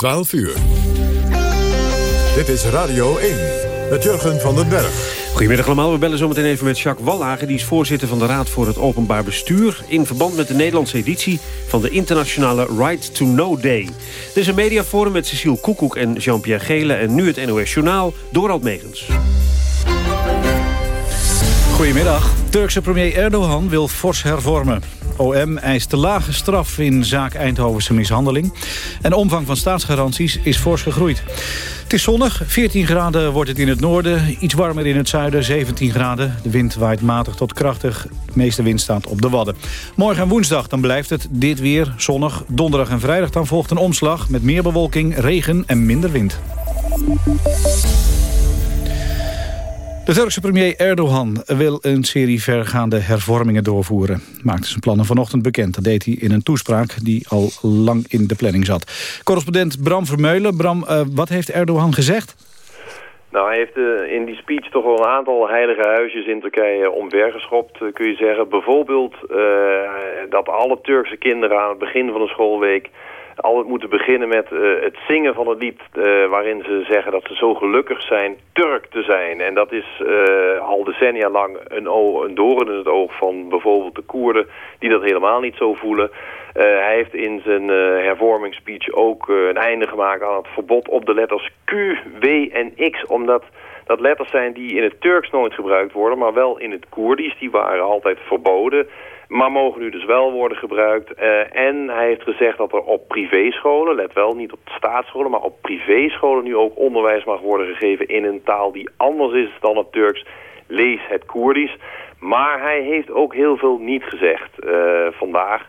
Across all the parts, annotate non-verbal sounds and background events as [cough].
12 uur. Dit is Radio 1 met Jurgen van den Berg. Goedemiddag allemaal. We bellen zometeen even met Jacques Wallagen. Die is voorzitter van de Raad voor het Openbaar Bestuur... in verband met de Nederlandse editie van de internationale Right to Know Day. Er is een mediaforum met Cecile Koekoek en Jean-Pierre Gele... en nu het NOS Journaal, Dorald Megens. Goedemiddag. Turkse premier Erdogan wil fors hervormen. OM eist te lage straf in zaak Eindhovense mishandeling. En de omvang van staatsgaranties is fors gegroeid. Het is zonnig, 14 graden wordt het in het noorden, iets warmer in het zuiden, 17 graden. De wind waait matig tot krachtig, de meeste wind staat op de Wadden. Morgen en woensdag dan blijft het dit weer zonnig. Donderdag en vrijdag dan volgt een omslag met meer bewolking, regen en minder wind. De Turkse premier Erdogan wil een serie vergaande hervormingen doorvoeren. Maakte zijn plannen vanochtend bekend. Dat deed hij in een toespraak die al lang in de planning zat. Correspondent Bram Vermeulen. Bram, uh, wat heeft Erdogan gezegd? Nou, hij heeft uh, in die speech toch wel een aantal heilige huisjes in Turkije omvergeschopt, uh, kun je zeggen. Bijvoorbeeld dat alle Turkse kinderen aan het begin van de schoolweek altijd moeten beginnen met uh, het zingen van het lied... Uh, waarin ze zeggen dat ze zo gelukkig zijn Turk te zijn. En dat is uh, al decennia lang een, een doorn in het oog van bijvoorbeeld de Koerden... die dat helemaal niet zo voelen. hij heeft in zijn hervormingsspeech ook een einde gemaakt aan het verbod op de letters Q, W en X... omdat dat letters zijn die in het Turks nooit gebruikt worden... maar wel in het Koerdisch. Die waren altijd verboden maar mogen nu dus wel worden gebruikt. Uh, en hij heeft gezegd dat er op privéscholen, let wel, niet op staatsscholen... maar op privéscholen nu ook onderwijs mag worden gegeven in een taal die anders is dan het Turks. Lees het Koerdisch. Maar hij heeft ook heel veel niet gezegd uh, vandaag.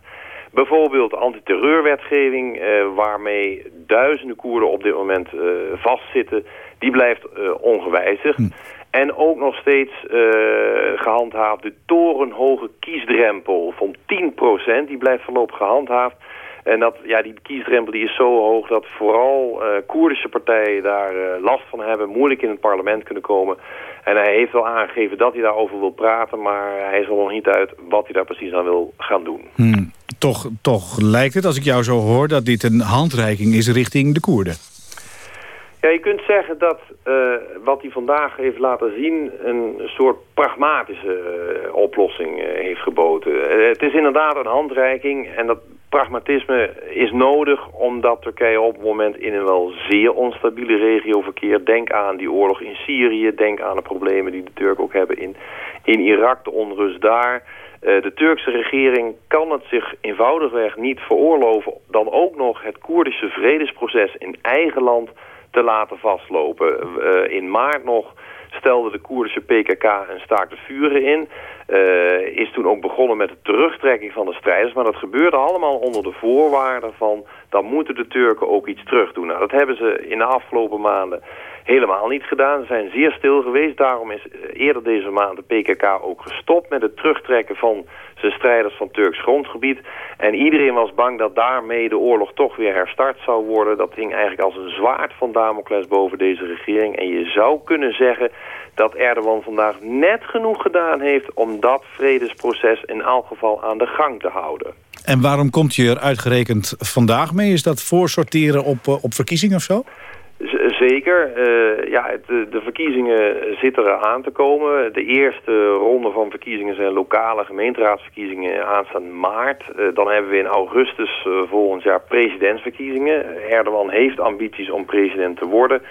Bijvoorbeeld antiterreurwetgeving, uh, waarmee duizenden Koerden op dit moment vastzitten... die blijft ongewijzigd. Hm. En ook nog steeds uh, gehandhaafd de torenhoge kiesdrempel van 10%. Die blijft voorlopig gehandhaafd. En dat, ja, die kiesdrempel die is zo hoog dat vooral uh, Koerdische partijen daar uh, last van hebben. Moeilijk in het parlement kunnen komen. En hij heeft wel aangegeven dat hij daarover wil praten. Maar hij is er nog niet uit wat hij daar precies aan wil gaan doen. Hmm, toch, toch lijkt het, als ik jou zo hoor, dat dit een handreiking is richting de Koerden. Ja, je kunt zeggen dat uh, wat hij vandaag heeft laten zien... een soort pragmatische uh, oplossing uh, heeft geboden. het is inderdaad een handreiking en dat pragmatisme is nodig... omdat Turkije op het moment in een wel zeer onstabiele regio verkeert. Denk aan die oorlog in Syrië, denk aan de problemen die de Turken ook hebben in, in Irak, de onrust daar... de Turkse regering kan het zich eenvoudigweg niet veroorloven... dan ook nog het Koerdische vredesproces in eigen land te laten vastlopen. Uh, in maart nog stelde de Koerdische PKK een staakt vuren in. Uh, is toen ook begonnen met de terugtrekking van de strijders. Maar dat gebeurde allemaal onder de voorwaarden van... dan moeten de Turken ook iets terug doen. Nou, dat hebben ze in de afgelopen maanden helemaal niet gedaan. Ze zijn zeer stil geweest. Daarom is eerder deze maand de PKK ook gestopt met het terugtrekken van zijn strijders van Turks grondgebied. En iedereen was bang dat daarmee de oorlog toch weer herstart zou worden. Dat hing eigenlijk als een zwaard van Damocles boven deze regering. En je zou kunnen zeggen dat Erdogan vandaag net genoeg gedaan heeft... om dat vredesproces in elk geval aan de gang te houden. En waarom komt je er uitgerekend vandaag mee? Is dat voorsorteren op, eh, op verkiezingen of zo? Zeker. Uh, ja, de, verkiezingen zitten er aan te komen. De eerste ronde van verkiezingen zijn lokale gemeenteraadsverkiezingen aanstaande maart. Uh, dan hebben we in augustus uh, volgend jaar presidentsverkiezingen. Erdogan heeft ambities om president te worden.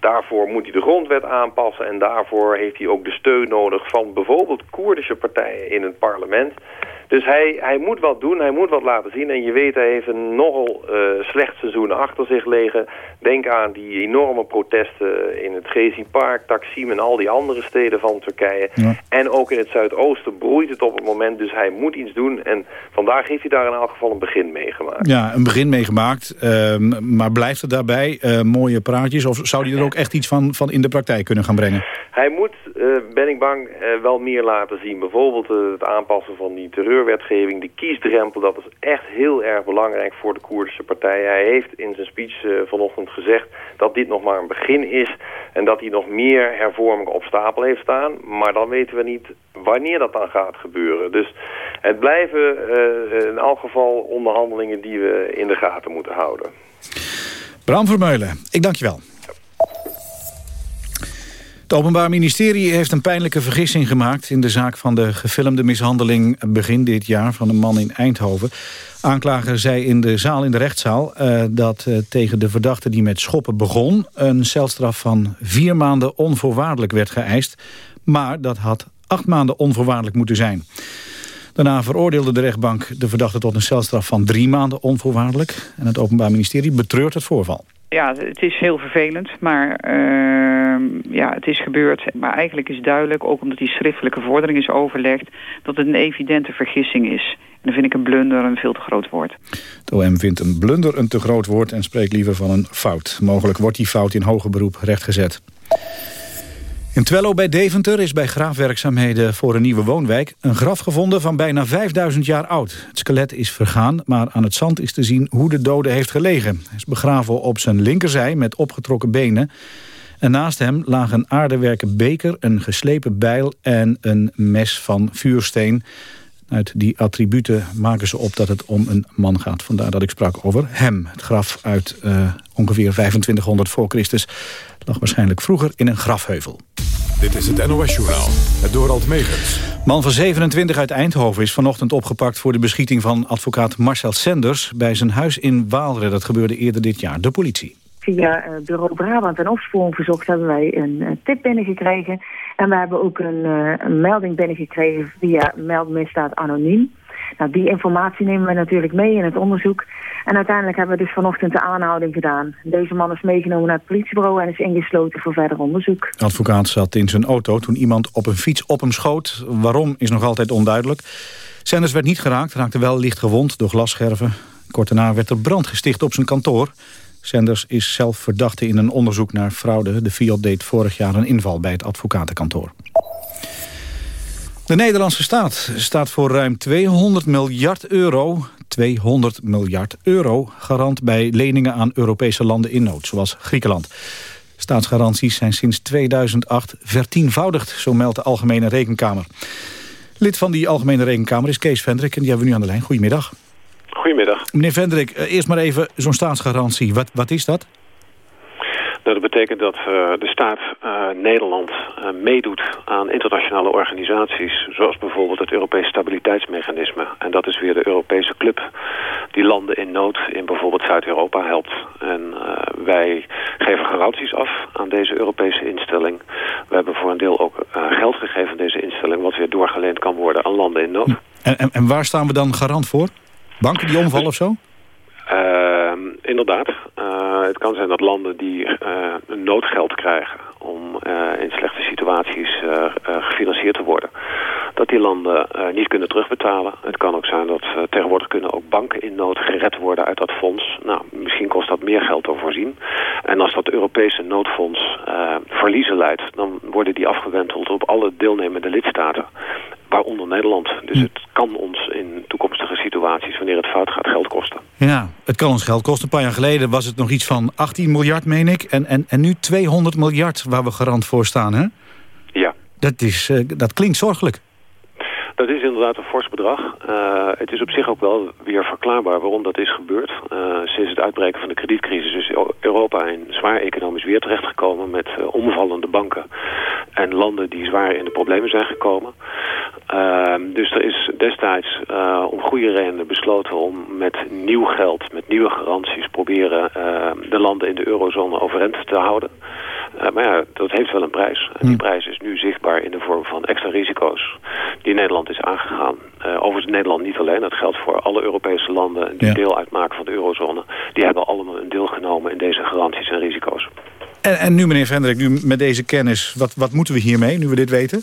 Daarvoor moet hij de grondwet aanpassen en daarvoor heeft hij ook de steun nodig van bijvoorbeeld Koerdische partijen in het parlement. Dus hij, hij moet wat doen, hij moet wat laten zien. En je weet, hij heeft een nogal uh, slecht seizoen achter zich liggen. Denk aan die enorme protesten in het Gezi Park, Taksim en al die andere steden van Turkije. En ook in het zuidoosten broeit het op het moment, dus hij moet iets doen. En vandaag heeft hij daar in elk geval een begin mee gemaakt. Ja, een begin mee gemaakt. Uh, maar blijft het daarbij uh, mooie praatjes? Of zou hij er ook echt iets van, van in de praktijk kunnen gaan brengen? Hij moet, uh, ben ik bang, uh, wel meer laten zien. Bijvoorbeeld uh, het aanpassen van die terreurwetgeving, de kiesdrempel. Dat is echt heel erg belangrijk voor de Koerdische partij. Hij heeft in zijn speech vanochtend gezegd dat dit nog maar een begin is. En dat hij nog meer hervormingen op stapel heeft staan. Maar dan weten we niet wanneer dat dan gaat gebeuren. Dus het blijven in elk geval onderhandelingen die we in de gaten moeten houden. Bram Vermeulen, ik dank je wel. Het Openbaar Ministerie heeft een pijnlijke vergissing gemaakt... in de zaak van de gefilmde mishandeling begin dit jaar van een man in Eindhoven. Aanklager zei in de zaal in de rechtszaal... Uh, dat uh, tegen de verdachte die met schoppen begon... een celstraf van vier maanden onvoorwaardelijk werd geëist. Maar dat had acht maanden onvoorwaardelijk moeten zijn. Daarna veroordeelde de rechtbank de verdachte tot een celstraf van drie maanden onvoorwaardelijk. En het Openbaar Ministerie betreurt het voorval. Ja, het is heel vervelend, maar uh, ja, het is gebeurd. Maar eigenlijk is duidelijk, ook omdat die schriftelijke vordering is overlegd... dat het een evidente vergissing is. En dan vind ik een blunder een veel te groot woord. Het OM vindt een blunder een te groot woord en spreekt liever van een fout. Mogelijk wordt die fout in hoger beroep rechtgezet. In Twello bij Deventer is bij graafwerkzaamheden voor een nieuwe woonwijk... een graf gevonden van bijna 5000 jaar oud. Het skelet is vergaan, maar aan het zand is te zien hoe de dode heeft gelegen. Hij is begraven op zijn linkerzij met opgetrokken benen. En naast hem lagen een aardewerken beker, een geslepen bijl en een mes van vuursteen. Uit die attributen maken ze op dat het om een man gaat. Vandaar dat ik sprak over hem. Het graf uit uh, ongeveer 2500 voor Christus lag waarschijnlijk vroeger in een grafheuvel. Dit is het NOS-journaal, het Dorald Megens. Man van 27 uit Eindhoven is vanochtend opgepakt... voor de beschieting van advocaat Marcel Senders... bij zijn huis in Waalre. Dat gebeurde eerder dit jaar. De politie. Via uh, bureau Brabant en Opsporing Verzocht hebben wij een tip binnengekregen. En we hebben ook een, uh, een melding binnengekregen via meldmisdaad anoniem. Nou, die informatie nemen we natuurlijk mee in het onderzoek. En uiteindelijk hebben we dus vanochtend de aanhouding gedaan. Deze man is meegenomen naar het politiebureau en is ingesloten voor verder onderzoek. De advocaat zat in zijn auto toen iemand op een fiets op hem schoot. Waarom is nog altijd onduidelijk. Sanders werd niet geraakt, raakte wel licht gewond door glasscherven. Kort daarna werd er brand gesticht op zijn kantoor. Sanders is zelf verdachte in een onderzoek naar fraude. De Fiat deed vorig jaar een inval bij het advocatenkantoor. De Nederlandse staat staat voor ruim 200 miljard euro 200 miljard euro garant bij leningen aan Europese landen in nood, zoals Griekenland. Staatsgaranties zijn sinds 2008 vertienvoudigd, zo meldt de Algemene Rekenkamer. Lid van die Algemene Rekenkamer is Kees Vendrik en die hebben we nu aan de lijn. Goedemiddag. Goedemiddag. Meneer Vendrik, eh, eerst maar even zo'n staatsgarantie. Wat, wat is dat? Nou, dat betekent dat uh, de staat uh, Nederland uh, meedoet aan internationale organisaties... zoals bijvoorbeeld het Europees Stabiliteitsmechanisme. En dat is weer de Europese club die landen in nood in bijvoorbeeld Zuid-Europa helpt. En wij geven garanties af aan deze Europese instelling. We hebben voor een deel ook geld gegeven aan deze instelling... wat weer doorgeleend kan worden aan landen in nood. En, en, en waar staan we dan garant voor? Banken die omvallen of zo? Uh, inderdaad. Uh, het kan zijn dat landen die uh, noodgeld krijgen om uh, in slechte situaties gefinancierd te worden, dat die landen niet kunnen terugbetalen. Het kan ook zijn dat tegenwoordig kunnen ook banken in nood gered worden uit dat fonds. Nou, misschien kost dat meer geld te voorzien. En als dat Europese noodfonds verliezen leidt, dan worden die afgewenteld op alle deelnemende lidstaten waaronder Nederland. Dus hm. het kan ons in toekomstige situaties, wanneer het fout gaat, geld kosten. Ja, het kan ons geld kosten. Een paar jaar geleden was het nog iets van 18 miljard, meen ik. En, en, en nu 200 miljard waar we garant voor staan, hè? Ja. Dat, is, uh, dat klinkt zorgelijk. Dat is inderdaad een fors bedrag. Uh, het is op zich ook wel weer verklaarbaar waarom dat is gebeurd. Uh, sinds het uitbreken van de kredietcrisis is Europa in zwaar economisch weer terechtgekomen... met uh, omvallende banken en landen die zwaar in de problemen zijn gekomen. dus er is destijds om goede redenen besloten om met nieuw geld... met nieuwe garanties proberen de landen in de eurozone overeind te houden... Maar ja, dat heeft wel een prijs. En die hm. prijs is nu zichtbaar in de vorm van extra risico's die Nederland is aangegaan. Uh, overigens Nederland niet alleen, dat geldt voor alle Europese landen die deel uitmaken van de eurozone. Die hebben allemaal een deel genomen in deze garanties en risico's. En, en nu meneer Vendrik, nu met deze kennis, wat, wat moeten we hiermee, nu we dit weten?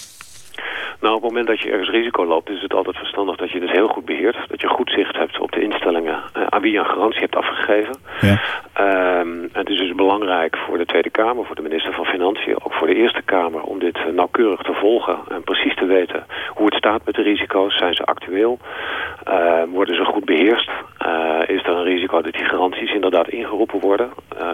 Nou, op het moment dat je ergens risico loopt, is het altijd verstandig dat je het heel goed beheert. Dat je goed zicht hebt op de instellingen uh, aan wie je een garantie hebt afgegeven. Ja. Um, het is dus belangrijk voor de Tweede Kamer, voor de minister van Financiën, ook voor de Eerste Kamer, om dit nauwkeurig te volgen en precies te weten hoe het staat met de risico's. Zijn ze actueel? Uh, worden ze goed beheerst? Is er een risico dat die garanties inderdaad ingeroepen worden?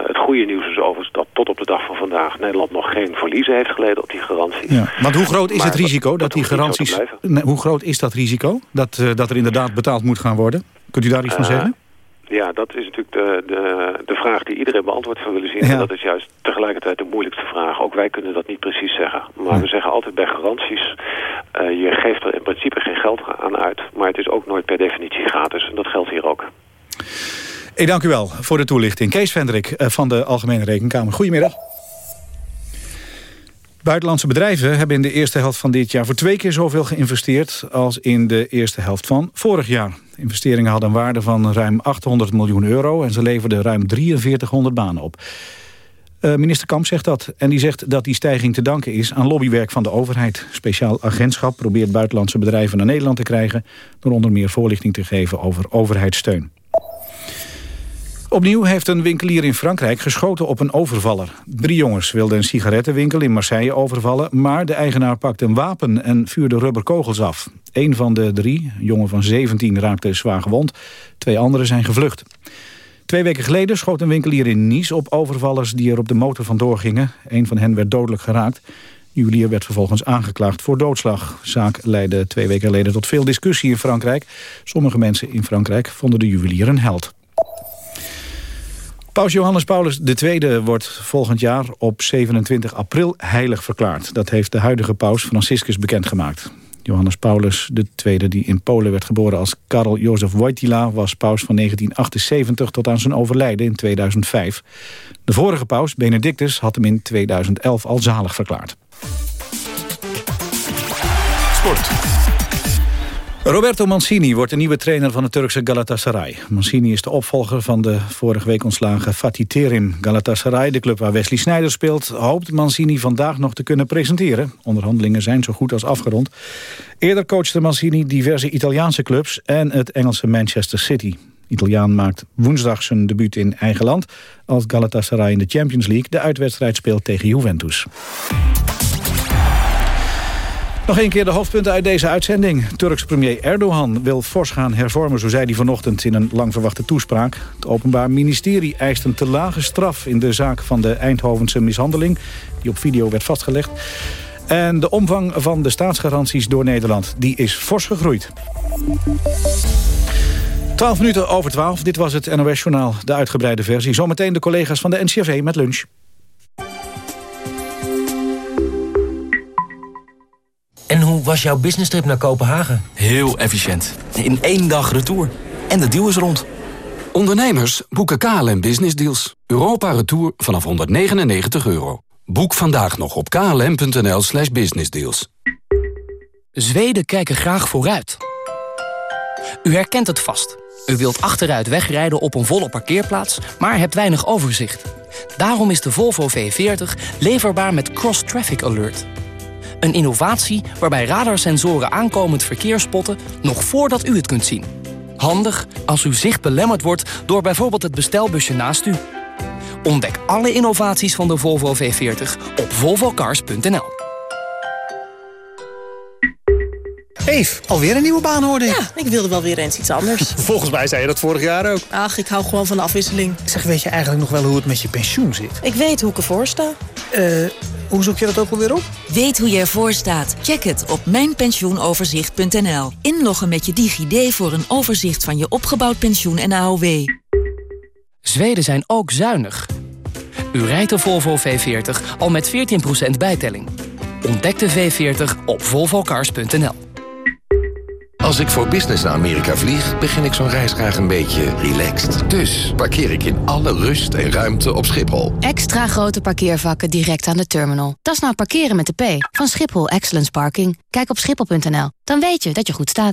het goede nieuws is overigens dat tot op de dag van vandaag Nederland nog geen verliezen heeft geleden op die garanties. Ja. Want hoe groot is het risico dat die garanties... hoe groot is dat risico? Dat, uh, dat er inderdaad betaald moet gaan worden? Kunt u daar iets van zeggen? Ja, dat is natuurlijk de, de, de vraag die iedereen beantwoord zou willen zien. En dat is juist tegelijkertijd de moeilijkste vraag. Ook wij kunnen dat niet precies zeggen. Maar we zeggen altijd bij garanties... Uh, je geeft er in principe geen geld aan uit. Maar het is ook nooit per definitie gratis. En dat geldt hier ook. Ik dank u wel voor de toelichting. Kees Vendrik eh, van de Algemene Rekenkamer. Goedemiddag. Buitenlandse bedrijven hebben in de eerste helft van dit jaar... voor twee keer zoveel geïnvesteerd als in de eerste helft van vorig jaar. Investeringen hadden een waarde van ruim 800 miljoen euro... en ze leverden ruim 4300 banen op. Uh, minister Kamp zegt dat. En die zegt dat die stijging te danken is aan lobbywerk van de overheid. Speciaal agentschap probeert buitenlandse bedrijven naar Nederland te krijgen... door onder meer voorlichting te geven over overheidssteun. Opnieuw heeft een winkelier in Frankrijk geschoten op een overvaller. Drie jongens wilden een sigarettenwinkel in Marseille overvallen... maar de eigenaar pakte een wapen en vuurde rubberkogels af. Een van de drie, een jongen van 17, raakte zwaar gewond. Twee anderen zijn gevlucht. Twee weken geleden schoot een winkelier in Nice op overvallers... die er op de motor vandoor gingen. Een van hen werd dodelijk geraakt. Juwelier werd vervolgens aangeklaagd voor doodslag. De zaak leidde twee weken geleden tot veel discussie in Frankrijk. Sommige mensen in Frankrijk vonden de juwelier een held. Paus Johannes Paulus II wordt volgend jaar op 27 april heilig verklaard. Dat heeft de huidige paus Franciscus bekendgemaakt. Johannes Paulus II, die in Polen werd geboren als Karel Jozef Wojtyla... was paus van 1978 tot aan zijn overlijden in 2005. De vorige paus, Benedictus, had hem in 2011 al zalig verklaard. Sport. Roberto Mancini wordt de nieuwe trainer van het Turkse Galatasaray. Mancini is de opvolger van de vorige week ontslagen Fatih Terim. Galatasaray, de club waar Wesley Sneijder speelt... hoopt Mancini vandaag nog te kunnen presenteren. Onderhandelingen zijn zo goed als afgerond. Eerder coachte Mancini diverse Italiaanse clubs... en het Engelse Manchester City. Italiaan maakt woensdag zijn debuut in eigen land... als Galatasaray in de Champions League de uitwedstrijd speelt tegen Juventus. Nog een keer de hoofdpunten uit deze uitzending. Turks premier Erdogan wil fors gaan hervormen, zo zei hij vanochtend in een lang verwachte toespraak. Het Openbaar Ministerie eist een te lage straf in de zaak van de Eindhovense mishandeling, die op video werd vastgelegd. En de omvang van de staatsgaranties door Nederland, die is fors gegroeid. 12 minuten over 12, dit was het NOS-journaal, de uitgebreide versie. Zometeen de collega's van de NCRV met lunch. En hoe was jouw business trip naar Kopenhagen? Heel efficiënt. In één dag retour. En de deal is rond. Ondernemers boeken KLM Business Deals. Europa Retour vanaf 199 euro. Boek vandaag nog op klm.nl slash businessdeals. Zweden kijken graag vooruit. U herkent het vast. U wilt achteruit wegrijden op een volle parkeerplaats, maar hebt weinig overzicht. Daarom is de Volvo V40 leverbaar met Cross Traffic Alert... Een innovatie waarbij radarsensoren aankomend verkeer spotten... nog voordat u het kunt zien. Handig als uw zicht belemmerd wordt door bijvoorbeeld het bestelbusje naast u. Ontdek alle innovaties van de Volvo V40 op volvocars.nl. Eve, alweer een nieuwe baan hoorde Ja, ik wilde wel weer eens iets anders. [laughs] Volgens mij zei je dat vorig jaar ook. Ach, ik hou gewoon van de afwisseling. Zeg, weet je eigenlijk nog wel hoe het met je pensioen zit? Ik weet hoe ik ervoor sta. Eh... Hoe zoek je dat ook alweer op? Weet hoe je ervoor staat? Check het op mijnpensioenoverzicht.nl. Inloggen met je DigiD voor een overzicht van je opgebouwd pensioen en AOW. Zweden zijn ook zuinig. U rijdt de Volvo V40 al met 14% bijtelling. Ontdek de V40 op volvocars.nl. Als ik voor business naar Amerika vlieg, begin ik zo'n reis graag een beetje relaxed. Dus parkeer ik in alle rust en ruimte op Schiphol. Extra grote parkeervakken direct aan de terminal. Dat is nou parkeren met de P van Schiphol Excellence Parking. Kijk op schiphol.nl, dan weet je dat je goed staat.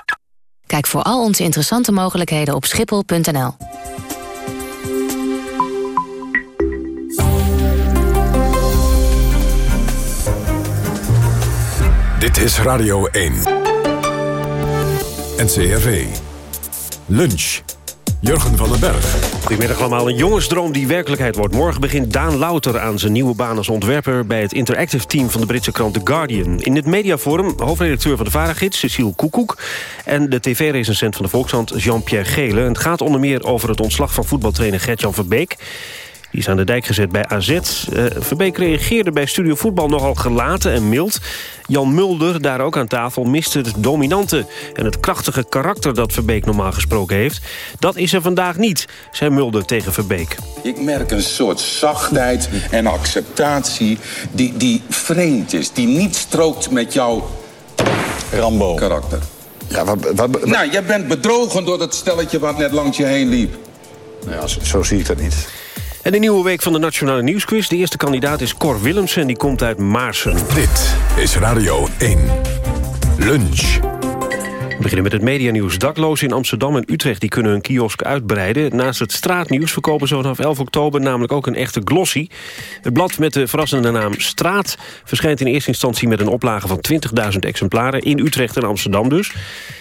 Kijk voor al onze interessante mogelijkheden op schiphol.nl. Dit is Radio 1. NCRV. Lunch. Jurgen van den Berg. Goedemiddag allemaal. Een jongensdroom die werkelijkheid wordt. Morgen begint Daan Louter aan zijn nieuwe baan als ontwerper... bij het interactive team van de Britse krant The Guardian. In het mediaforum hoofdredacteur van de Varagids, Cecile Koekoek... en de tv-recensent van de Volkshand, Jean-Pierre Gele. Het gaat onder meer over het ontslag van voetbaltrainer Gert-Jan Verbeek... Die is aan de dijk gezet bij AZ. Uh, Verbeek reageerde bij Studio Voetbal nogal gelaten en mild. Jan Mulder, daar ook aan tafel, miste het dominante... en het krachtige karakter dat Verbeek normaal gesproken heeft. Dat is er vandaag niet, zei Mulder tegen Verbeek. Ik merk een soort zachtheid en acceptatie die, die vreemd is. Die niet strookt met jouw Rambo. karakter. Ja, wat, wat, Nou, jij bent bedrogen door dat stelletje wat net langs je heen liep. Nou ja, zo, zo zie ik dat niet. En de nieuwe week van de Nationale Nieuwsquiz. De eerste kandidaat is Cor Willemsen, die komt uit Maarsen. Dit is Radio 1. Lunch. We beginnen met het medianieuws. Daklozen in Amsterdam en Utrecht die kunnen hun kiosk uitbreiden. Naast het straatnieuws verkopen ze vanaf 11 oktober namelijk ook een echte glossy. Het blad met de verrassende naam Straat verschijnt in eerste instantie met een oplage van 20.000 exemplaren in Utrecht en Amsterdam dus.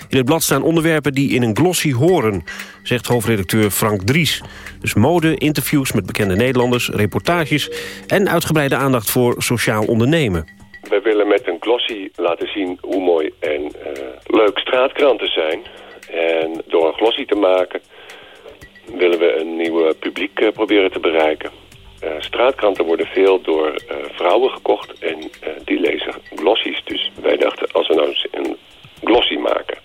In het blad staan onderwerpen die in een glossy horen, zegt hoofdredacteur Frank Dries. Dus mode, interviews met bekende Nederlanders, reportages en uitgebreide aandacht voor sociaal ondernemen. Wij willen met een glossy laten zien hoe mooi en uh, leuk straatkranten zijn. En door een glossy te maken willen we een nieuw publiek uh, proberen te bereiken. Uh, straatkranten worden veel door vrouwen gekocht en die lezen glossies. Dus wij dachten, als we nou een glossy maken...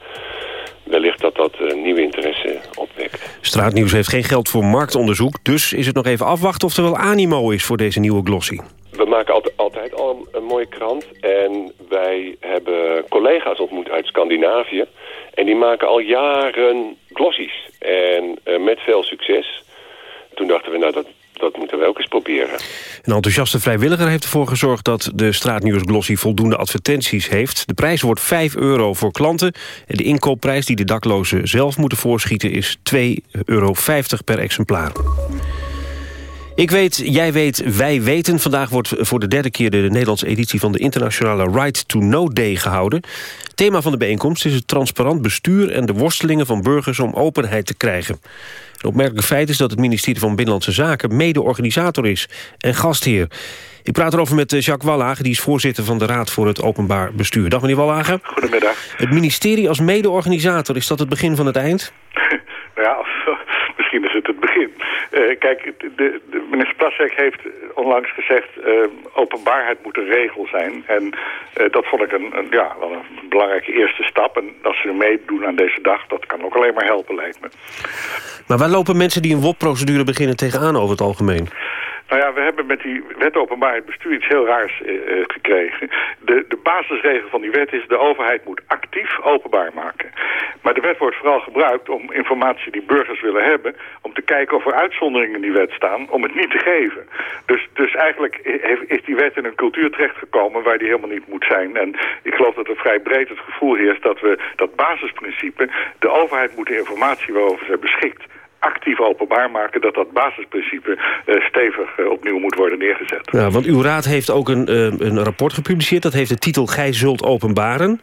wellicht dat dat nieuwe interesse opwekt. Straatnieuws heeft geen geld voor marktonderzoek... dus is het nog even afwachten of er wel animo is voor deze nieuwe glossy. We maken altijd, altijd al een, mooie krant. En wij hebben collega's ontmoet uit Scandinavië. En die maken al jaren glossies. En uh, met veel succes. Toen dachten we, nou dat, dat moeten we ook eens proberen. Een enthousiaste vrijwilliger heeft ervoor gezorgd... dat de straatnieuws glossy voldoende advertenties heeft. De prijs wordt 5 euro voor klanten. En de inkoopprijs die de daklozen zelf moeten voorschieten... is 2,50 euro per exemplaar. Ik weet, jij weet, wij weten. Vandaag wordt voor de derde keer de Nederlandse editie van de internationale Right to Know Day gehouden. Thema van de bijeenkomst is het transparant bestuur en de worstelingen van burgers om openheid te krijgen. Een opmerkelijk feit is dat het ministerie van Binnenlandse Zaken mede-organisator is en gastheer. Ik praat erover met Jacques Wallage, die is voorzitter van de Raad voor het Openbaar Bestuur. Dag meneer Wallage. Goedemiddag. Het ministerie als mede-organisator, is dat het begin van het eind? [laughs] nou ja, begin. Uh, kijk, de, de minister Plassek heeft onlangs gezegd... Uh, openbaarheid moet een regel zijn. En uh, dat vond ik een, ja, wel een belangrijke eerste stap. En als ze meedoen aan deze dag, dat kan ook alleen maar helpen, lijkt me. Maar waar lopen mensen die een WOP-procedure beginnen tegenaan over het algemeen? Nou ja, we hebben met die wet openbaarheid bestuur iets heel raars uh, gekregen. De, de basisregel van die wet is de overheid moet actief openbaar maken. Maar de wet wordt vooral gebruikt om informatie die burgers willen hebben... om te kijken of er uitzonderingen in die wet staan, om het niet te geven. Dus, dus eigenlijk is die wet in een cultuur terechtgekomen waar die helemaal niet moet zijn. En ik geloof dat er vrij breed het gevoel heerst dat we dat basisprincipe... de overheid moet de informatie waarover ze beschikt actief openbaar maken... dat dat basisprincipe uh, stevig uh, opnieuw moet worden neergezet. Ja, want uw raad heeft ook een, uh, een rapport gepubliceerd. Dat heeft de titel Gij zult openbaren.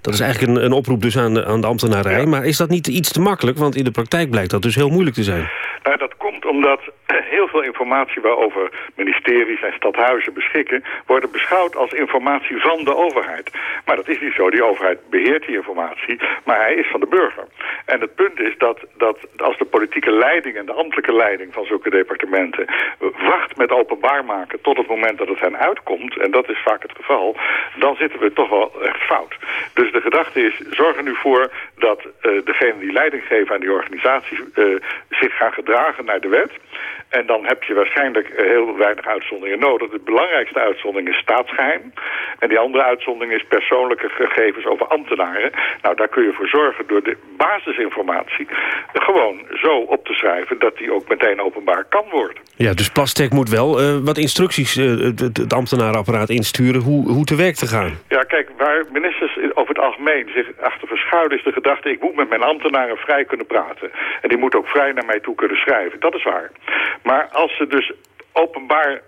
Dat is eigenlijk een, een oproep dus aan de, aan de ambtenarij. Ja. Maar is dat niet iets te makkelijk? Want in de praktijk blijkt dat dus heel moeilijk te zijn. Nou, dat komt omdat [clears throat] heel veel informatie waarover ministeries en stadhuizen beschikken... worden beschouwd als informatie van de overheid. Maar dat is niet zo. Die overheid beheert die informatie, maar hij is van de burger. En het punt is dat, dat als de politieke leiding en de ambtelijke leiding van zulke departementen... wacht met openbaar maken tot het moment dat het hen uitkomt... en dat is vaak het geval, dan zitten we toch wel echt fout. Dus de gedachte is, zorg er nu voor dat uh, degene die leiding geven aan die organisatie... Uh, zich gaan gedragen naar de wet... En dan heb je waarschijnlijk heel weinig uitzonderingen nodig. De belangrijkste uitzondering is staatsgeheim. En die andere uitzondering is persoonlijke gegevens over ambtenaren. Nou, daar kun je voor zorgen door de basisinformatie gewoon zo op te schrijven... dat die ook meteen openbaar kan worden. Ja, dus Plastek moet wel uh, wat instructies uh, het, het ambtenarenapparaat insturen hoe, hoe te werk te gaan. Ja, kijk, waar ministers over het algemeen zich achter verschuilen... is de gedachte, ik moet met mijn ambtenaren vrij kunnen praten. En die moeten ook vrij naar mij toe kunnen schrijven. Dat is waar. Maar als ze dus openbaar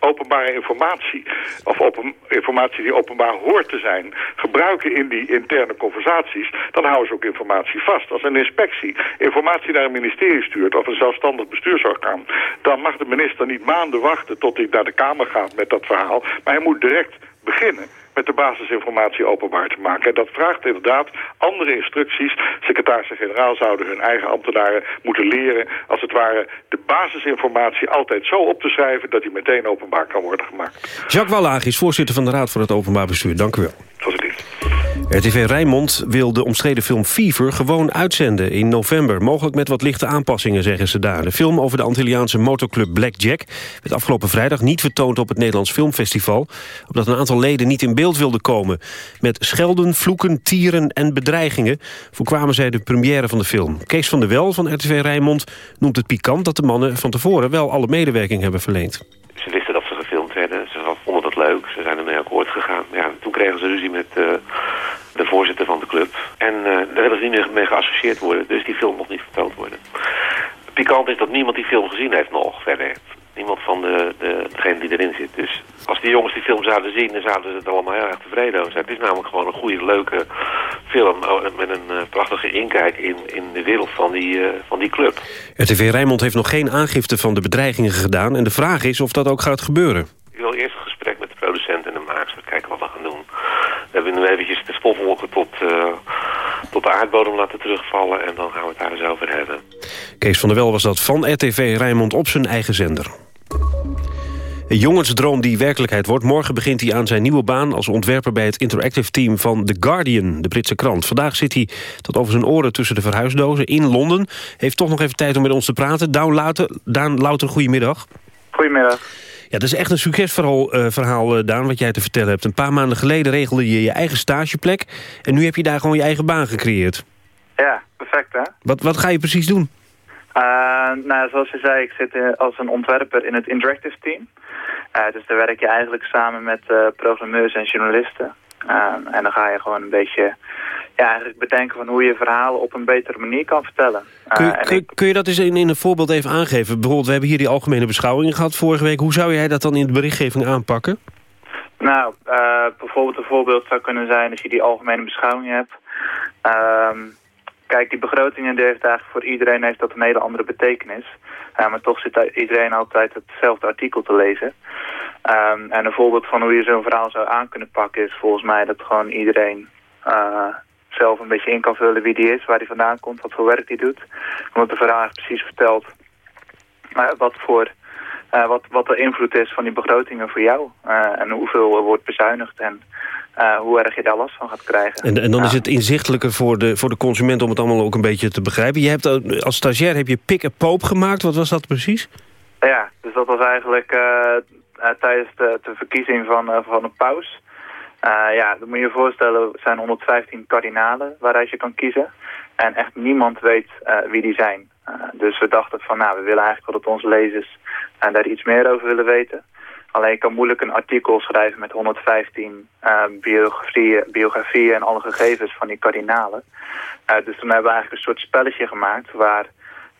openbare informatie, of open, informatie die openbaar hoort te zijn, gebruiken in die interne conversaties, dan houden ze ook informatie vast. Als een inspectie informatie naar een ministerie stuurt of een zelfstandig bestuursorgaan, dan mag de minister niet maanden wachten tot hij naar de Kamer gaat met dat verhaal, maar hij moet direct beginnen met de basisinformatie openbaar te maken. En dat vraagt inderdaad andere instructies. Secretaris-generaal zouden hun eigen ambtenaren moeten leren... als het ware de basisinformatie altijd zo op te schrijven... dat die meteen openbaar kan worden gemaakt. Jacques Wallage is voorzitter van de Raad voor het Openbaar Bestuur. Dank u wel. RTV Rijnmond wil de omstreden film Fever gewoon uitzenden in november. Mogelijk met wat lichte aanpassingen, zeggen ze daar. De film over de Antilliaanse motorclub Blackjack... werd afgelopen vrijdag niet vertoond op het Nederlands Filmfestival... omdat een aantal leden niet in beeld wilden komen. Met schelden, vloeken, tieren en bedreigingen... voorkwamen zij de première van de film. Kees van der Wel van RTV Rijnmond noemt het pikant... dat de mannen van tevoren wel alle medewerking hebben verleend. Ze wisten dat ze gefilmd werden. Ze vonden dat leuk. Ze zijn ermee akkoord gegaan. Ja, toen kregen ze ruzie met eh, de voorzitter van de club. En eh, daar willen ze niet meer mee geassocieerd worden. Dus die film mocht niet vertoond worden. Pikant is dat niemand die film gezien heeft nog verder. Niemand van de, de, degene die erin zit. Dus als die jongens die film zouden zien, dan zouden ze het allemaal heel erg tevreden over zijn. Het is namelijk gewoon een goede, leuke film oh, met een eh, prachtige inkijk in, in de wereld van die, van die club. RTV Rijnmond heeft nog geen aangifte van de bedreigingen gedaan... en de vraag is of dat ook gaat gebeuren. Ik wil eerst een gesprek met de producent en de maakster, kijken wat we gaan doen. We hebben nu eventjes de stofwolken tot, eh, tot de aardbodem laten terugvallen... en dan gaan we het daar eens over hebben. Kees van der Wel was dat van RTV Rijnmond op zijn eigen zender. Een jongensdroom die werkelijkheid wordt. Morgen begint hij aan zijn nieuwe baan als ontwerper bij het interactive team van The Guardian, de Britse krant. Vandaag zit hij tot over zijn oren tussen de verhuisdozen in Londen. Heeft toch nog even tijd om met ons te praten. Daan Louter, Daan Louter goedemiddag. Goedemiddag. Ja, dat is echt een succesverhaal, eh, verhaal, eh, Daan, wat jij te vertellen hebt. Een paar maanden geleden regelde je je eigen stageplek... en nu heb je daar gewoon je eigen baan gecreëerd. Ja, perfect hè? Wat, wat ga je precies doen? Uh, nou, zoals je zei, ik zit eh, als een ontwerper in het interactive team. Uh, dus daar werk je eigenlijk samen met programmeurs en journalisten. en dan ga je gewoon een beetje ja, eigenlijk bedenken van hoe je verhalen op een betere manier kan vertellen. Kun, kun, ik... kun, je dat eens in, in, een voorbeeld even aangeven? Bijvoorbeeld, we hebben hier die algemene beschouwing gehad vorige week. Hoe zou jij dat dan in de berichtgeving aanpakken? Nou, bijvoorbeeld een voorbeeld zou kunnen zijn als je die algemene beschouwing hebt. Ehm, Kijk, die begrotingen heeft eigenlijk voor iedereen heeft dat een hele andere betekenis. Uh, maar toch zit iedereen altijd hetzelfde artikel te lezen. Um, en een voorbeeld van hoe je zo'n verhaal zou aan kunnen pakken is volgens mij dat gewoon iedereen zelf een beetje in kan vullen wie die is, waar die vandaan komt, wat voor werk die doet. Omdat de verhaal precies vertelt uh, wat voor uh, wat, wat de invloed is van die begrotingen voor jou. Uh, en hoeveel er wordt bezuinigd en hoe erg je daar last van gaat krijgen. En, en dan is het inzichtelijker voor de, voor de consument om het allemaal ook een beetje te begrijpen. Je hebt, als stagiair heb je pick a poop gemaakt. Wat was dat precies? Ja, dus dat was eigenlijk tijdens de, de, verkiezing van, van een paus. Ja, dan moet je je voorstellen, er zijn 115 kardinalen waaruit je kan kiezen. En echt niemand weet wie die zijn. dus we dachten van, nou, we willen eigenlijk wel dat onze lezers daar iets meer over willen weten. Alleen je kan moeilijk een artikel schrijven met 115 uh, biografieën, biografieën en alle gegevens van die kardinalen. Dus toen hebben we eigenlijk een soort spelletje gemaakt waar,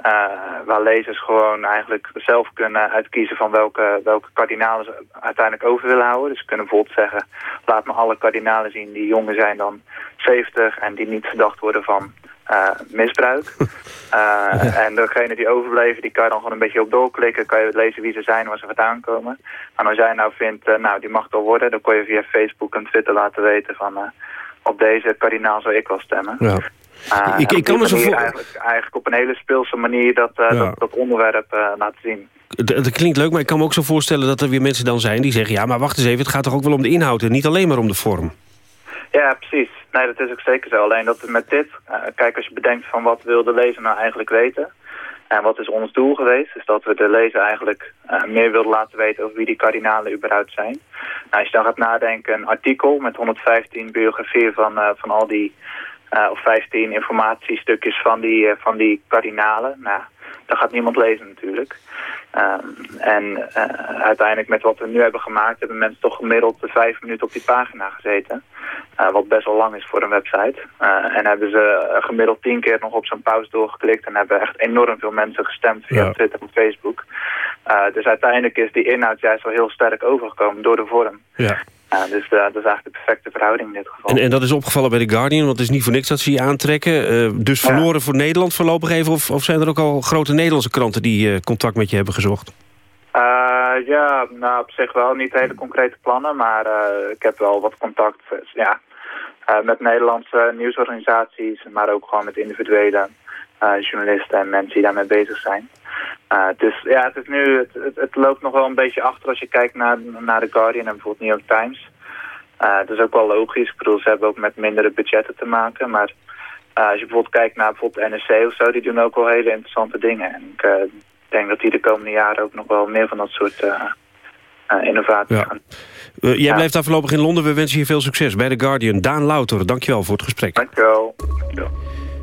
uh, waar lezers gewoon eigenlijk zelf kunnen uitkiezen van welke, welke kardinalen ze uiteindelijk over willen houden. Dus ze kunnen bijvoorbeeld zeggen, laat me alle kardinalen zien die jonger zijn dan 70 en die niet verdacht worden van uh, misbruik. [laughs] Uh, en degene die overbleven, die kan je dan gewoon een beetje op doorklikken. Kan je lezen wie ze zijn, waar ze vandaan komen. En als jij nou vindt, uh, nou die mag wel worden, dan kon je via Facebook en Twitter laten weten van op deze kardinaal zou ik wel stemmen. Ja. Ik, ik kan me zo voor... eigenlijk, eigenlijk op een hele speelse manier dat, ja. dat, dat, onderwerp laten zien. Dat klinkt leuk, maar ik kan me ook zo voorstellen dat er weer mensen dan zijn die zeggen... ja, maar wacht eens even, het gaat toch ook wel om de inhoud en niet alleen maar om de vorm. Ja, precies. Nee, dat is ook zeker zo. Alleen dat met dit, uh, kijk als je bedenkt van wat wil de lezer nou eigenlijk weten... en wat is ons doel geweest, is dat we de lezer eigenlijk meer wilden laten weten over wie die kardinalen überhaupt zijn. Nou, als je dan gaat nadenken, een artikel met 115 biografieën van, van al die... of 15 informatiestukjes van die, van die kardinalen. Nou, dat gaat niemand lezen natuurlijk. Um, en uh, uiteindelijk met wat we nu hebben gemaakt... hebben mensen toch gemiddeld vijf minuten op die pagina gezeten. Uh, wat best wel lang is voor een website. Uh, en hebben ze gemiddeld tien keer nog op zo'n pauze doorgeklikt... en hebben echt enorm veel mensen gestemd via ja. Twitter en Facebook. Eh, dus uiteindelijk is die inhoud juist wel heel sterk overgekomen door de vorm. Ja. Uh, dus uh, dat is eigenlijk de perfecte verhouding in dit geval. En, en dat is opgevallen bij The Guardian, want het is niet voor niks dat ze je aantrekken. Uh, dus verloren ja. voor Nederland voorlopig even? Of, of, zijn er ook al grote Nederlandse kranten die contact met je hebben gezocht? ja, nou op zich wel. Niet hele concrete plannen, maar ik heb wel wat contact ja, met Nederlandse nieuwsorganisaties. Maar ook gewoon met individuele journalisten en mensen die daarmee bezig zijn. Uh, dus ja, het, is nu, het, het, het, loopt nog wel een beetje achter als je kijkt naar, naar The Guardian en bijvoorbeeld New York Times. Uh, dat is ook wel logisch. Ik bedoel, ze hebben ook met mindere budgetten te maken. Maar uh, als je bijvoorbeeld kijkt naar bijvoorbeeld NSC of zo, die doen ook wel hele interessante dingen. En ik denk dat die de komende jaren ook nog wel meer van dat soort innovaties ja. gaan. jij ja. blijft daar voorlopig in Londen. We wensen je veel succes bij The Guardian. Daan Louter, dankjewel voor het gesprek. Dankjewel.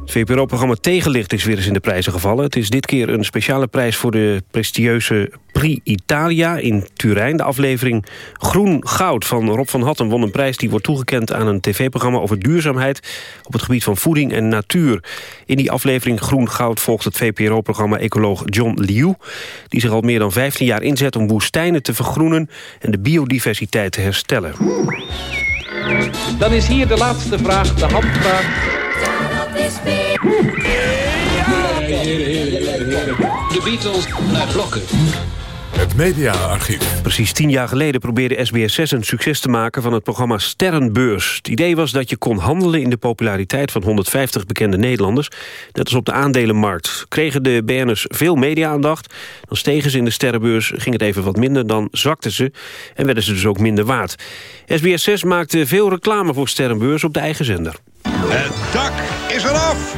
Het VPRO-programma Tegenlicht is weer eens in de prijzen gevallen. Het is dit keer een speciale prijs voor de prestigieuze Prix Italia in Turijn. De aflevering Groen Goud van Rob van Hatten won een prijs... die wordt toegekend aan een tv-programma over duurzaamheid... op het gebied van voeding en natuur. In die aflevering Groen Goud volgt het VPRO-programma ecoloog John Liu... die zich al meer dan 15 jaar inzet om woestijnen te vergroenen... en de biodiversiteit te herstellen. Dan is hier de laatste vraag, de handvraag... De Beatles naar blokken. Het mediaarchief. Precies tien jaar geleden probeerde SBS6 een succes te maken van het programma Sterrenbeurs. Het idee was dat je kon handelen in de populariteit van 150 bekende Nederlanders. Net als op de aandelenmarkt. Kregen de BN'ers veel media-aandacht. Dan stegen ze in de Sterrenbeurs, ging het even wat minder, dan zakten ze. En werden ze dus ook minder waard. SBS6 maakte veel reclame voor Sterrenbeurs op de eigen zender. Het dak is eraf!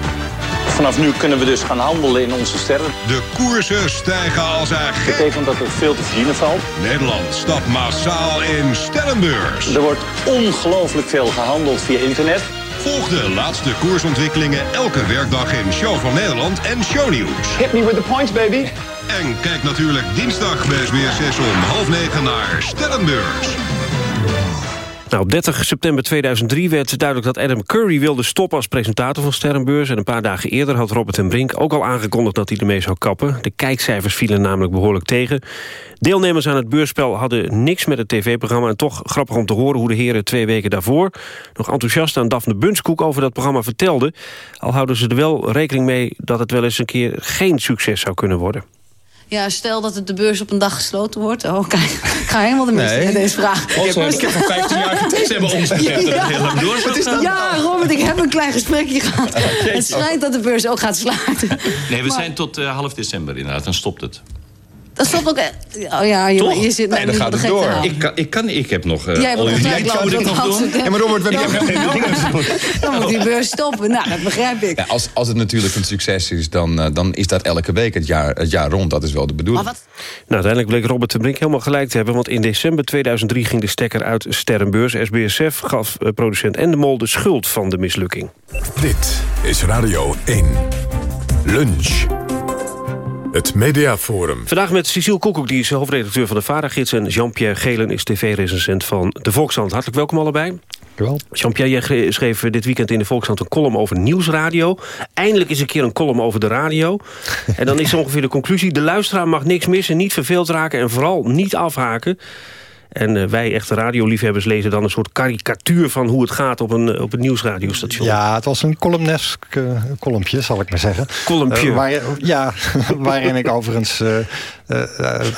Vanaf nu kunnen we dus gaan handelen in onze sterren. De koersen stijgen als een gek. Dat betekent dat er veel te verdienen valt. Nederland stapt massaal in sterrenbeurs. Er wordt ongelooflijk veel gehandeld via internet. Volg de laatste koersontwikkelingen elke werkdag in Show van Nederland en Shownieuws. Hit me with the points, baby. En kijk natuurlijk dinsdag bij SBS6 om half negen naar Sterrenbeurs. Nou, op 30 september 2003 werd duidelijk dat Adam Curry wilde stoppen als presentator van Sterrenbeurs. En een paar dagen eerder had Robert en Brink ook al aangekondigd dat hij ermee zou kappen. De kijkcijfers vielen namelijk behoorlijk tegen. Deelnemers aan het beursspel hadden niks met het tv-programma. En toch grappig om te horen hoe de heren twee weken daarvoor... nog enthousiast aan Daphne Bunskoek over dat programma vertelden. Al houden ze er wel rekening mee dat het wel eens een keer geen succes zou kunnen worden. Ja, stel dat het de beurs op een dag gesloten wordt. Oh, kijk, ik ga helemaal de mis Nee. in deze vraag. Ik heb, [laughs] ik heb al 15 jaar getest. Ze hebben ons gezegd dat het heel lang door zou gaan. Ja, Robert, ik heb een klein gesprekje gehad. Het schijnt dat de beurs ook gaat sluiten. Nee, we Maar- zijn tot eh, half december inderdaad. Dan stopt het. Dat stopt ook... Oh ja, je, Toch? je zit nee, dan gaat de het door. Ik kan, ik, kan, ik heb nog... eh, Jij gelijk, Jij moet ik nog doen. Ja, maar Robert, we Dan- hebben geen dingen. Dan moet die beurs stoppen. Nou, dat begrijp ik. Ja, als, als het natuurlijk een succes is, dan, eh, dan is dat elke week het jaar, het jaar rond. Dat is wel de bedoeling. Nou, uiteindelijk bleek Robert de Brink helemaal gelijk te hebben... want in december 2003 ging de stekker uit Sterrenbeurs. SBS6 gaf eh, producent Endemol de schuld van de mislukking. Dit is Radio 1. Lunch. Het Mediaforum. Vandaag met Cecile Koekoek, die is hoofdredacteur van de Varagids... en Jean-Pierre Gelen is tv-recensent van de Volkskrant. Hartelijk welkom allebei. Jean-Pierre, jij schreef dit weekend in de Volkskrant een column over nieuwsradio. Eindelijk is een keer een column over de radio. En dan is ongeveer de conclusie... de luisteraar mag niks missen, niet verveeld raken... en vooral niet afhaken. En eh, wij echte radioliefhebbers lezen dan een soort karikatuur... van hoe het gaat op een, eh, op een nieuwsradiostation. Ja, het was een columnesk uh, kolompje, zal ik maar zeggen. Kolompje. Uh, waar, ja, [laughs] waarin ik overigens uh,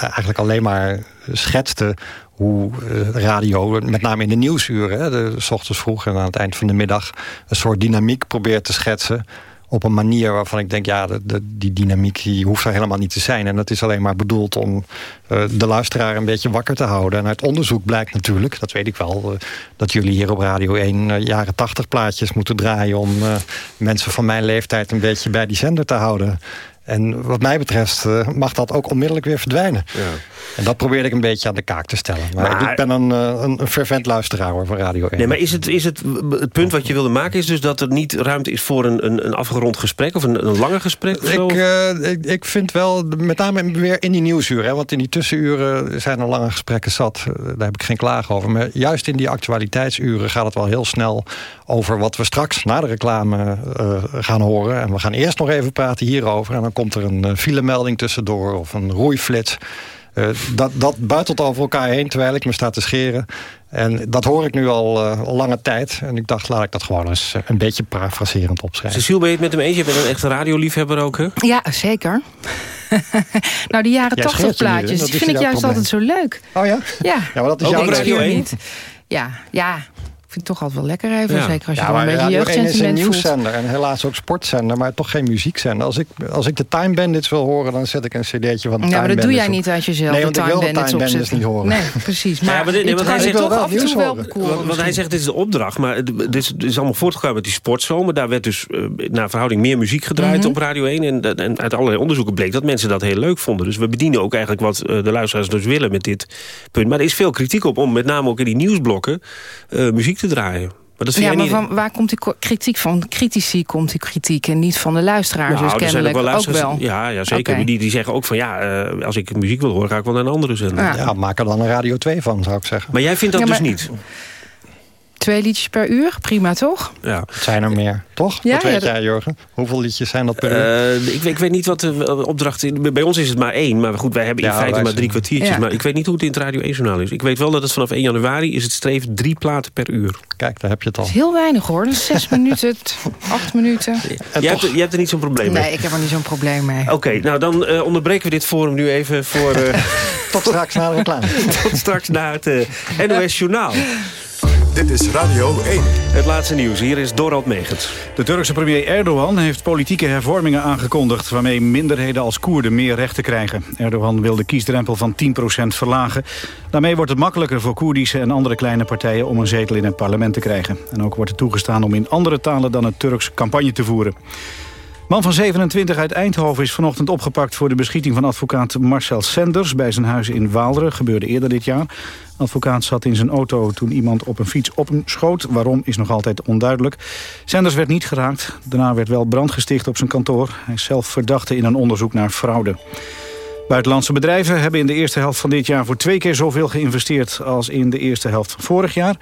eigenlijk alleen maar schetste hoe radio, met name in de nieuwsuren... Hè, de, s ochtends vroeg en aan het eind van de middag... een soort dynamiek probeert te schetsen op een manier waarvan ik denk... ja, de, die dynamiek die hoeft er helemaal niet te zijn. En dat is alleen maar bedoeld om uh, de luisteraar een beetje wakker te houden. En uit onderzoek blijkt natuurlijk, dat weet ik wel... Uh, dat jullie hier op Radio 1 uh, jaren 80 plaatjes moeten draaien... om mensen van mijn leeftijd een beetje bij die zender te houden. En wat mij betreft uh, mag dat ook onmiddellijk weer verdwijnen. Ja. En dat probeerde ik een beetje aan de kaak te stellen. Maar, maar ik ben een, uh, een, een fervent luisteraar hoor, van Radio 1. Nee, maar is het, is het, het punt wat je wilde maken... is dus dat er niet ruimte is voor een, een, een afgerond gesprek... of een, een langer gesprek? Of ik, uh, ik, ik vind wel, met name weer in die nieuwsuren... Want in die tussenuren zijn er lange gesprekken zat. Daar heb ik geen klaag over. Maar juist in die actualiteitsuren gaat het wel heel snel... over wat we straks na de reclame gaan horen. En we gaan eerst nog even praten hierover... en dan komt er een filemelding tussendoor of een roeiflits. Eh, dat, dat buitelt over elkaar heen terwijl ik me sta te scheren. En dat hoor ik nu al, eh, al lange tijd. En ik dacht, laat ik dat gewoon eens eh, een beetje parafraserend opschrijven. Cecile, ben je het met hem eens? Je bent een echte radioliefhebber ook, hè? Ja, zeker. [laughs] nou, die jaren Jij 80 scheert je nu, hè? plaatjes, Dat die vind ik juist probleem. altijd zo leuk. Oh ja? Ja, Ja, maar dat is Ook jouw. Radio 1? niet. Ja, ja, vind het toch altijd wel lekker even. Ja. Zeker als je ja, maar een beetje 1 is een jeugdsentiment nieuwszender en helaas ook sportzender, maar toch geen muziekzender. Als ik, als ik de Time Bandits wil horen, dan zet ik een cd'tje van de Ja, Time maar dat doe jij op. niet uit jezelf. Nee, de want ik wil de Time Bandits niet horen. Nee, precies. Maar Ja, maar dit- nee, ik want hij zegt toch af en toe wel bekoren Want, want hij zegt, dit is de opdracht. Maar het- dit is, dit is allemaal voortgegaan met die sportzomer. Daar werd dus eh, naar verhouding meer muziek gedraaid Mhm. op Radio 1. En, en uit allerlei onderzoeken bleek dat mensen dat heel leuk vonden. Dus we bedienen ook eigenlijk wat eh, de luisteraars dus willen met dit punt. Maar er is veel kritiek op om met name ook in die nieuwsblokken eh, muziek te draaien. Maar dat vind Ja, maar niet... van, waar komt die kritiek van? Critici komt die kritiek en niet van de luisteraars. Nou, dus er zijn ook kennelijk wel luisteraars. ook wel. Ja, ja zeker. Die, die zeggen ook van ja, eh, als ik muziek wil horen, ga ik wel naar een andere zender. Ja. Ja, maak er dan een Radio 2 van, zou ik zeggen. Maar jij vindt dat Ja, dus niet? Twee liedjes per uur, prima toch? Ja. Het zijn er meer, toch? Ja, Wat weet ja, jij, Jurgen? Hoeveel liedjes zijn dat per uur? Eh, ik, weet- ik weet niet wat de opdracht is. Bij ons is het maar één. Maar goed, wij hebben in Ja, feite maar drie kwartiertjes. Ja. Maar ik weet niet hoe het in het Radio 1-journaal is. Ik weet wel dat het vanaf 1 januari is het streven drie platen per uur. Kijk, daar heb je het al. Dat is heel weinig hoor. Dat is zes [laughs] minuten, acht minuten. Jij hebt, er- jij hebt er niet zo'n probleem mee? Nee, ik heb er niet zo'n probleem mee. Oké, nou dan eh, onderbreken we dit forum nu even voor... eh, [laughs] Tot straks na de reclame. [laughs] tot straks naar het eh, NOS Journaal. Dit is Radio 1. Het laatste nieuws. Hier is Dorald Megens. De Turkse premier Erdogan heeft politieke hervormingen aangekondigd... waarmee minderheden als Koerden meer rechten krijgen. Erdogan wil de kiesdrempel van 10% verlagen. Daarmee wordt het makkelijker voor Koerdische en andere kleine partijen... om een zetel in het parlement te krijgen. En ook wordt het toegestaan om in andere talen dan het Turks campagne te voeren. Man van 27 uit Eindhoven is vanochtend opgepakt... voor de beschieting van advocaat Marcel Senders... bij zijn huis in Waalderen, gebeurde eerder dit jaar. De advocaat zat in zijn auto toen iemand op een fiets op hem schoot. Waarom is nog altijd onduidelijk. Senders werd niet geraakt. Daarna werd wel brand gesticht op zijn kantoor. Hij is zelf verdachte in een onderzoek naar fraude. Buitenlandse bedrijven hebben in de eerste helft van dit jaar... voor twee keer zoveel geïnvesteerd als in de eerste helft vorig jaar.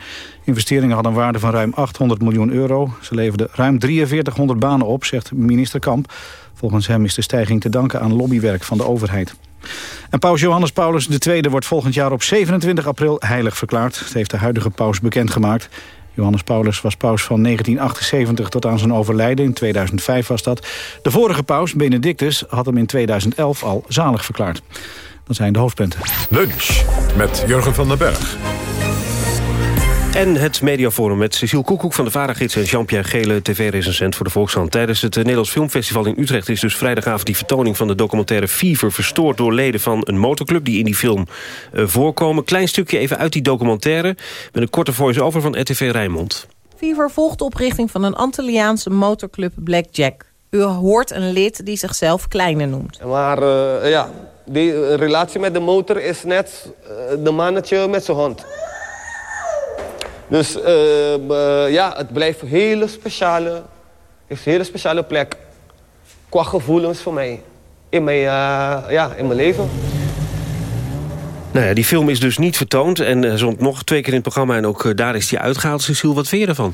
Investeringen hadden een waarde van ruim 800 miljoen euro. Ze leverden ruim 4300 banen op, zegt minister Kamp. Volgens hem is de stijging te danken aan lobbywerk van de overheid. En paus Johannes Paulus II wordt volgend jaar op 27 april heilig verklaard. Dat heeft de huidige paus bekendgemaakt. Johannes Paulus was paus van 1978 tot aan zijn overlijden. In 2005 was dat. De vorige paus, Benedictus, had hem in 2011 al zalig verklaard. Dat zijn de hoofdpunten. Lunch met Jurgen van den Berg. En het mediaforum met Cecile Koekoek van de Varagids... en Jean-Pierre Gele, tv-recensent voor de Volkskrant. Tijdens het eh, Nederlands Filmfestival in Utrecht... is dus vrijdagavond die vertoning van de documentaire Fever... verstoord door leden van een motorclub die in die film eh, voorkomen. Klein stukje even uit die documentaire... met een korte voice-over van RTV Rijnmond. Fever volgt de oprichting van een Antilliaanse motorclub Blackjack. U hoort een lid die zichzelf Kleine noemt. Maar eh, ja, die relatie met de motor is net de mannetje met zijn hond. Dus eh, eh, ja, het blijft een hele speciale, heeft een hele speciale plek qua gevoelens voor mij in mijn, eh, ja, in mijn leven. Nou ja, die film is dus niet vertoond en uh, stond nog twee keer in het programma... en ook daar is die uitgehaald. Cecile, wat vind je ervan?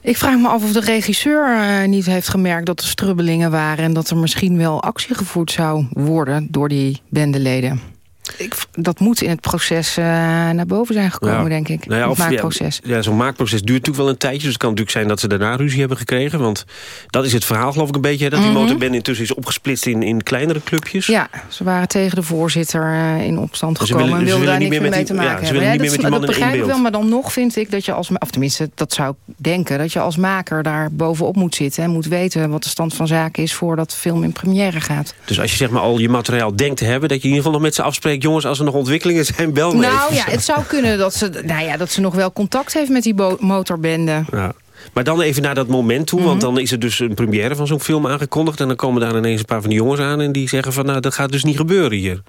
Ik vraag me af of de regisseur uh, niet heeft gemerkt dat er strubbelingen waren... en dat er misschien wel actie gevoerd zou worden door die bendeleden. Ik, dat moet in het proces uh, naar boven zijn gekomen, ja. denk ik. Nou ja, het maakproces. Ja, ja zo'n maakproces duurt natuurlijk wel een tijdje. Dus het kan natuurlijk zijn dat ze daarna ruzie hebben gekregen. Want dat is het verhaal, geloof ik, een beetje. Hè, dat die Mhm. motorband intussen is opgesplitst in, in kleinere clubjes. Ja, ze waren tegen de voorzitter uh, in opstand Dus ze gekomen... willen- en ze wilden willen daar niet niks meer met mee die- te ja, maken hebben. niet meer met die dat, dat begrijp ik wel, maar dan nog vind ik dat je als... of tenminste, dat zou ik denken, dat je als maker daar bovenop moet zitten... en moet weten wat de stand van zaken is voordat de film in première gaat. Dus als je zeg maar al je materiaal denkt te hebben... dat je in ieder geval nog met ze afspreekt... jongens, als er nog ontwikkelingen zijn, bel me Nou even. ja, het zou kunnen dat ze, nou ja, dat ze nog wel contact heeft met die motorbende. Ja. Maar dan even naar dat moment toe, Mhm. want dan is er dus een première van zo'n film aangekondigd... en dan komen daar ineens een paar van die jongens aan... en die zeggen van, nou, dat gaat dus niet gebeuren hier.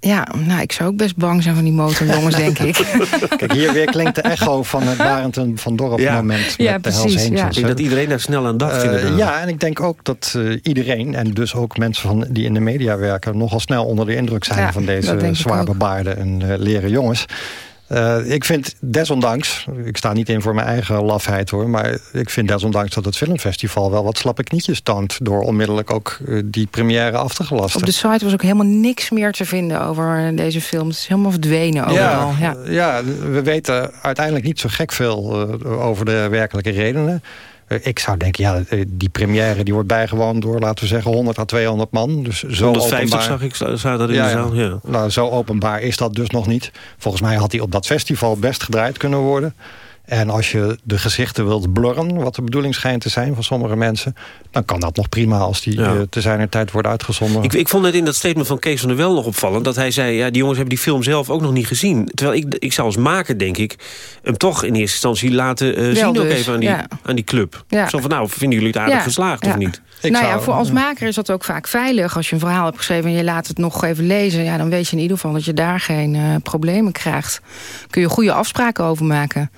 Ja, nou, ik zou ook best bang zijn van die motorjongens, denk ik. [laughs] Kijk, hier weer klinkt de echo van het Barend en Van Dorp Ja. moment. Ja, met de precies, Hells ja. Ik denk dat iedereen daar snel aan dacht, Eh, inderdaad. ja, en ik denk ook dat eh, iedereen, en dus ook mensen van, die in de media werken... nogal snel onder de indruk zijn Ja, van deze zwaar bebaarde en eh, leren jongens. Uh, ik vind desondanks, ik sta niet in voor mijn eigen lafheid hoor... maar ik vind desondanks dat het filmfestival wel wat slappe knietjes toont... door onmiddellijk ook uh, die première af te gelasten. Op de site was ook helemaal niks meer te vinden over deze film. Het is helemaal verdwenen overal. Ja, ja. ja we weten uiteindelijk niet zo gek veel uh, over de werkelijke redenen. Ik zou denken, ja, die première die wordt bijgewoond door, laten we zeggen, 100 à 200 man. Dus zo 150 openbaar... zag ik zaterdag in ja, de zaal. Ja. Nou, zo openbaar is dat dus nog niet. Volgens mij had hij op dat festival best gedraaid kunnen worden. En als je de gezichten wilt blurren, wat de bedoeling schijnt te zijn van sommige mensen... dan kan dat nog prima als die ja. uh, te zijner tijd wordt uitgezonden. Ik, ik vond het in dat statement van Kees van der Wel nog opvallend... dat hij zei, ja, die jongens hebben die film zelf ook nog niet gezien. Terwijl ik, ik zou als maker, denk ik, hem toch in eerste instantie laten uh, zien... dus, ook even aan die, ja. aan die club. Zo van, nou, vinden jullie het aardig geslaagd of niet? Ik nou ja, voor als maker is dat ook vaak veilig. Als je een verhaal hebt geschreven en je laat het nog even lezen... Ja, dan weet je in ieder geval dat je daar geen uh, problemen krijgt. Kun je goede afspraken over maken.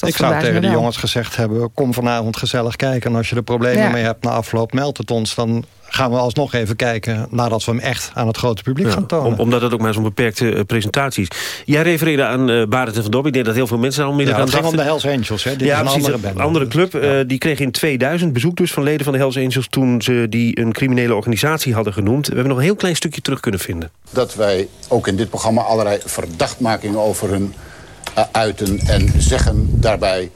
Dus ik zou tegen de jongens gezegd hebben... kom vanavond gezellig kijken. En als je er problemen ja. mee hebt na afloop, meld het ons. Dan gaan we alsnog even kijken... nadat we hem echt aan het grote publiek ja, gaan tonen. Om, omdat het ook maar zo'n beperkte uh, presentatie is. Jij refereerde aan uh, Barend en Van Dorp. Ik denk dat heel veel mensen al midden ja, aan dachten. om de Hells Angels. Hè? Dit ja, is een precies, andere band. Een andere club. Uh, die kreeg in 2000 bezoek dus van leden van de Hells Angels... toen ze die een criminele organisatie hadden genoemd. We hebben nog een heel klein stukje terug kunnen vinden. Dat wij ook in dit programma allerlei verdachtmakingen over hun uh, uiten... en zeggen daarbij,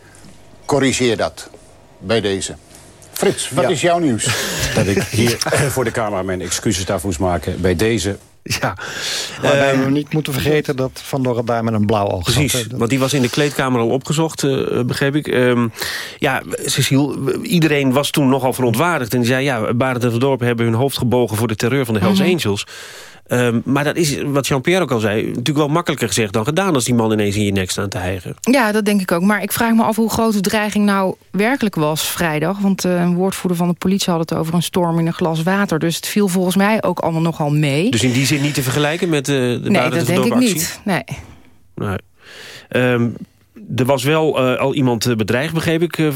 corrigeer dat bij deze. Frits, wat Ja. is jouw nieuws? Dat ik hier [laughs] voor de Kamer mijn excuses daarvoor moest maken. Bij deze... Ja. Waarbij we niet moeten vergeten dat Van Dorp daar met een blauw oog Precies, want die was in de kleedkamer al opgezocht, eh, begreep ik. Ehm, ja, Cecile, iedereen was toen nogal verontwaardigd. En die zei, ja, Barend en Van Dorp hebben hun hoofd gebogen... voor de terreur van de Hells Mhm. Angels. Ehm, maar dat is, wat Jean-Pierre ook al zei... natuurlijk wel makkelijker gezegd dan gedaan... als die man ineens in je nek staan te hijgen. Ja, dat denk ik ook. Maar ik vraag me af hoe groot de dreiging nou werkelijk was vrijdag. Want eh, een woordvoerder van de politie had het over een storm in een glas water. Dus het viel volgens mij ook allemaal nogal mee. Dus in die zin niet te vergelijken met eh, de nee, dat denk ik niet. Nee. Nee. Ehm, er was wel eh, al iemand eh, bedreigd, begreep ik, eh,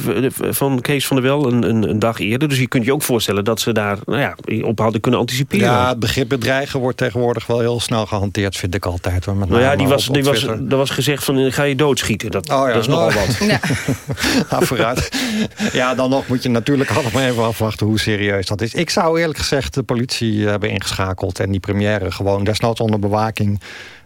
van Kees van der Wel een, een, een dag eerder. Dus je kunt je ook voorstellen dat ze daar nou ja, op hadden kunnen anticiperen. Ja, het begrip bedreigen wordt tegenwoordig wel heel snel gehanteerd, vind ik altijd. Hoor. Met Nou ja, die was, op- op die was, er was gezegd van ga je doodschieten. Dat, Oh ja, dat is nogal oh. wat. Ja. Ja, [laughs] vooruit. Ja, dan nog moet je natuurlijk allemaal even afwachten hoe serieus dat is. Ik zou eerlijk gezegd de politie hebben ingeschakeld... en die première gewoon desnoods onder bewaking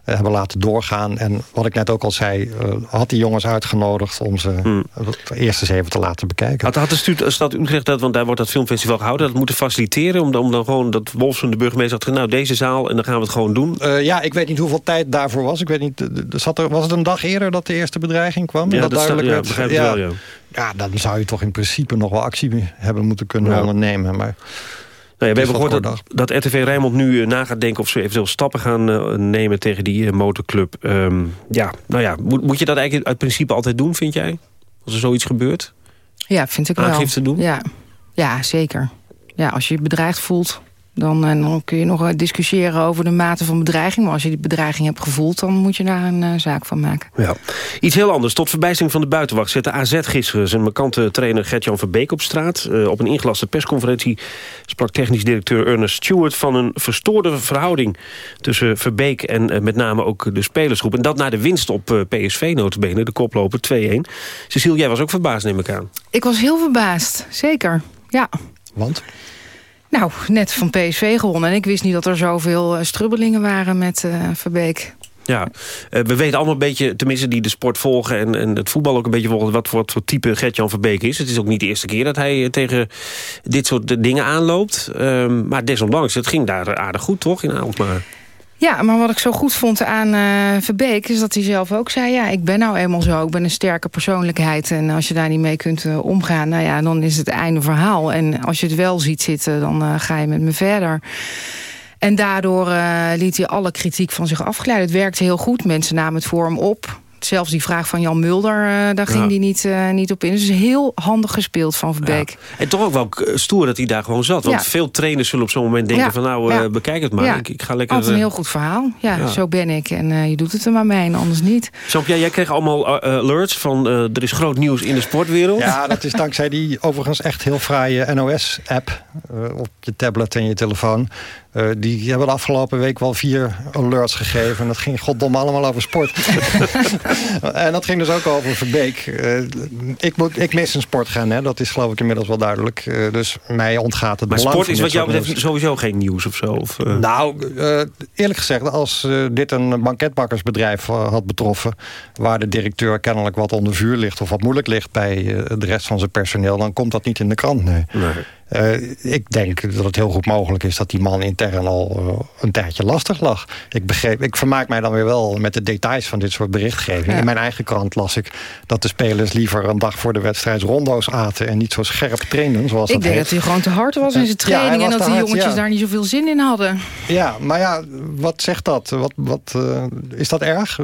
hebben laten doorgaan. En wat ik net ook al zei, eh, had die jongens uitgenodigd... om ze Hmm. het eerst eens even te laten bekijken. Had, had de stad Utrecht dat, want daar wordt dat filmfestival gehouden... dat moeten faciliteren, om dan, om dan gewoon dat Wolfsen, de burgemeester... had nou, deze zaal, en dan gaan we het gewoon doen. Eh, ja, ik weet niet hoeveel tijd daarvoor was. Ik weet niet, eh, zat er, was het een dag eerder dat de eerste bedreiging kwam? Ja, dat, duidelijk ja, begrijp ik wel, ja. Ja, dan zou je toch in principe nog wel actie hebben moeten kunnen Ja. ondernemen. Maar Nou ja, we hebben gehoord dat, dat RTV Rijnmond nu eh, na gaat denken... of ze eventueel stappen gaan eh, nemen tegen die eh, motorclub. Ehm, ja, nou ja, moet, moet je dat eigenlijk uit principe altijd doen, vind jij? Als er zoiets gebeurt? Ja, vind ik wel. Aangifte doen? Ja, ja zeker. Ja, als je je bedreigd voelt, dan, en dan kun je nog eh, discussiëren over de mate van bedreiging. Maar als je die bedreiging hebt gevoeld, dan moet je daar een eh, zaak van maken. Ja. Iets heel anders. Tot verbijstering van de buitenwacht zette AZ gisteren... zijn markante trainer Gert-Jan Verbeek op straat. Eh, op een ingelaste persconferentie sprak technisch directeur Ernest Stewart... van een verstoorde verhouding tussen Verbeek en eh, met name ook de spelersgroep. En dat na de winst op eh, PSV notabene, de koploper 2-1. Cecile, jij was ook verbaasd, neem ik aan. Ik was heel verbaasd, zeker. Ja. Want? Nou, net van PSV gewonnen. En ik wist niet dat er zoveel eh, strubbelingen waren met eh, Verbeek. Ja, eh, we weten allemaal een beetje, tenminste die de sport volgen... en, en het voetbal ook een beetje volgen, wat voor, wat type Gert-Jan Verbeek is. Het is ook niet de eerste keer dat hij tegen dit soort dingen aanloopt. Ehm, maar desondanks, het ging daar aardig goed, toch, in Alkmaar? Ja, maar wat ik zo goed vond aan eh, Verbeek... is dat hij zelf ook zei, ja, ik ben nou eenmaal zo. Ik ben een sterke persoonlijkheid. En als je daar niet mee kunt eh, omgaan... nou ja, dan is het einde verhaal. En als je het wel ziet zitten, dan eh, ga je met me verder. En daardoor liet hij alle kritiek van zich afglijden. Het werkte heel goed. Mensen namen het voor hem op. Zelfs die vraag van Jan Mulder, eh, daar ging Ja. hij niet, eh, niet op in. Dus heel handig gespeeld van Verbeek. En toch ook wel stoer dat hij daar gewoon zat. Want Ja. veel trainers zullen op zo'n moment denken Ja. van... nou, eh, Ja. bekijk het maar. Ja. Ik, ik ga lekker... Altijd een heel goed verhaal. Ja, Ja. zo ben ik. En eh, je doet het er maar mee en anders niet. Jean-Pierre, jij kreeg allemaal alerts van... eh, er is groot nieuws in de sportwereld. Ja, dat is dankzij die overigens echt heel fraaie NOS-app... op je tablet en je telefoon. Eh, die hebben de afgelopen week wel vier alerts gegeven. En dat ging goddomme allemaal over sport. [laughs] en dat ging dus ook over Verbeek. Eh, ik, moet, ik mis een sportgen, hè. dat is geloof ik inmiddels wel duidelijk. Eh, dus mij ontgaat het Maar belang sport is wat jou betreft sowieso geen nieuws of zo? Of, eh? Nou, eh, eerlijk gezegd, als eh, dit een banketbakkersbedrijf had betroffen... waar de directeur kennelijk wat onder vuur ligt... of wat moeilijk ligt bij eh, de rest van zijn personeel... dan komt dat niet in de krant, nee. Eh, ik denk dat het heel goed mogelijk is dat die man intern al eh, een tijdje lastig lag. Ik, begreep, ik vermaak mij dan weer wel met de details van dit soort berichtgeving. Ja. In mijn eigen krant las ik dat de spelers liever een dag voor de wedstrijd rondo's aten... en niet zo scherp trainden, zoals Ik dat denk heet. dat hij gewoon te hard was in zijn Ja, training... en dat die hard, jongetjes ja. daar niet zoveel zin in hadden. Ja, maar ja, wat zegt dat? Wat, wat, eh, is dat erg?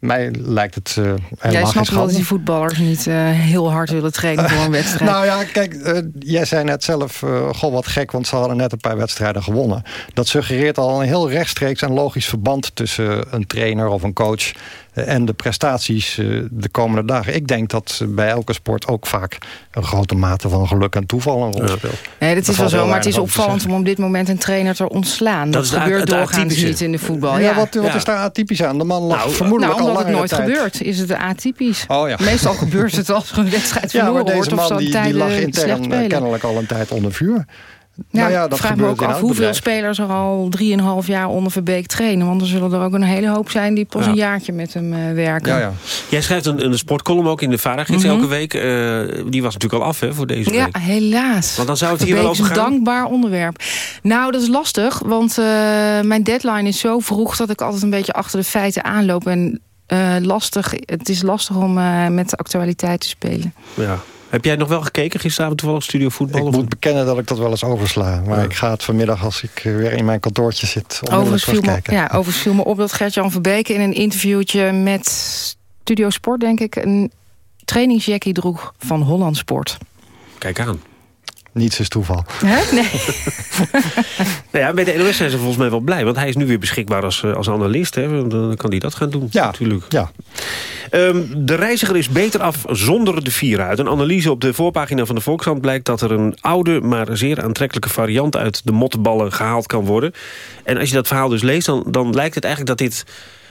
Mij lijkt het uh, helemaal Jij snapt wel dat die voetballers niet eh, heel hard willen trainen voor een wedstrijd. Nou ja, kijk, eh, jij zei net zelf, goh wat gek, want ze hadden net een paar wedstrijden gewonnen. Dat suggereert al een heel rechtstreeks en logisch verband tussen een trainer of een coach en de prestaties eh, de komende dagen. Ik denk dat bij elke sport ook vaak een grote mate van geluk en toeval een rol speelt. Nee, dat is wel zo, maar het is opvallend om op dit moment een trainer te ontslaan. Dat, Dat gebeurt doorgaans niet in de voetbal. Ja, Ja, wat, wat Ja. is daar atypisch aan? De man lag Nou, vermoedelijk nou, al omdat het nooit tijd. gebeurt, is het atypisch. Oh, ja. Meestal gebeurt het als er een wedstrijd [laughs] Ja, maar verloren deze wordt... of man zo'n die, lag intern eh, kennelijk al een tijd onder vuur. Ja, nou ja, ik dat vraag me ook af hoeveel spelers er al drieënhalf jaar onder Verbeek trainen. Want er zullen er ook een hele hoop zijn die pas Ja. een jaartje met hem eh, werken. Jij schrijft een, een sportcolumn ook in de Varagids Mhm. elke week. Eh, die was natuurlijk al af hè, voor deze Ja, week. helaas. Want dan zou het hier wel Verbeek is over een gaan. dankbaar onderwerp. Nou, dat is lastig, want eh, mijn deadline is zo vroeg... dat ik altijd een beetje achter de feiten aanloop. En eh, lastig, het is lastig om eh, met de actualiteit te spelen. Ja. Heb jij nog wel gekeken gisteravond toevallig Studio Voetbal? Ik of- moet bekennen dat ik dat wel eens oversla. Maar ik ga het vanmiddag, als ik eh, weer in mijn kantoortje zit... Overigens viel, me, ja, overigens viel me op dat Gert-Jan Verbeek... in een interviewtje met Studio Sport, denk ik... een trainingsjackie droeg van Holland Sport. Kijk aan. Niets is toeval. Nee. [laughs] Nou ja, bij de NOS zijn ze volgens mij wel blij. Want hij is nu weer beschikbaar als, eh, als analist. Hè. Dan kan hij dat gaan doen. Ja, natuurlijk. Ja. Ehm, de reiziger is beter af zonder de vier uit. Een analyse op de voorpagina van de Volkshand blijkt dat er een oude... maar zeer aantrekkelijke variant uit de mottenballen gehaald kan worden. En als je dat verhaal dus leest, dan, dan lijkt het eigenlijk dat dit...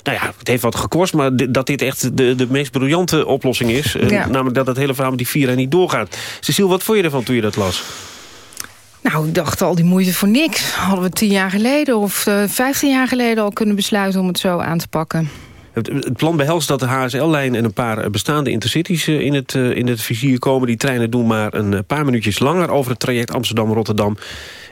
Nou ja, het heeft wat gekost, maar dat dit echt de, de meest briljante oplossing is. Eh, Ja. Namelijk dat het hele verhaal met die vier niet doorgaat. Cecile, wat vond je ervan toen je dat las? Nou, ik dacht al die moeite voor niks. Hadden we tien jaar geleden of eh, vijftien jaar geleden al kunnen besluiten om het zo aan te pakken. Het, plan behelst dat de HSL-lijn en een paar eh, bestaande intercities eh, in het, eh, in het vizier komen. Die treinen doen maar een paar minuutjes langer over het traject Amsterdam-Rotterdam.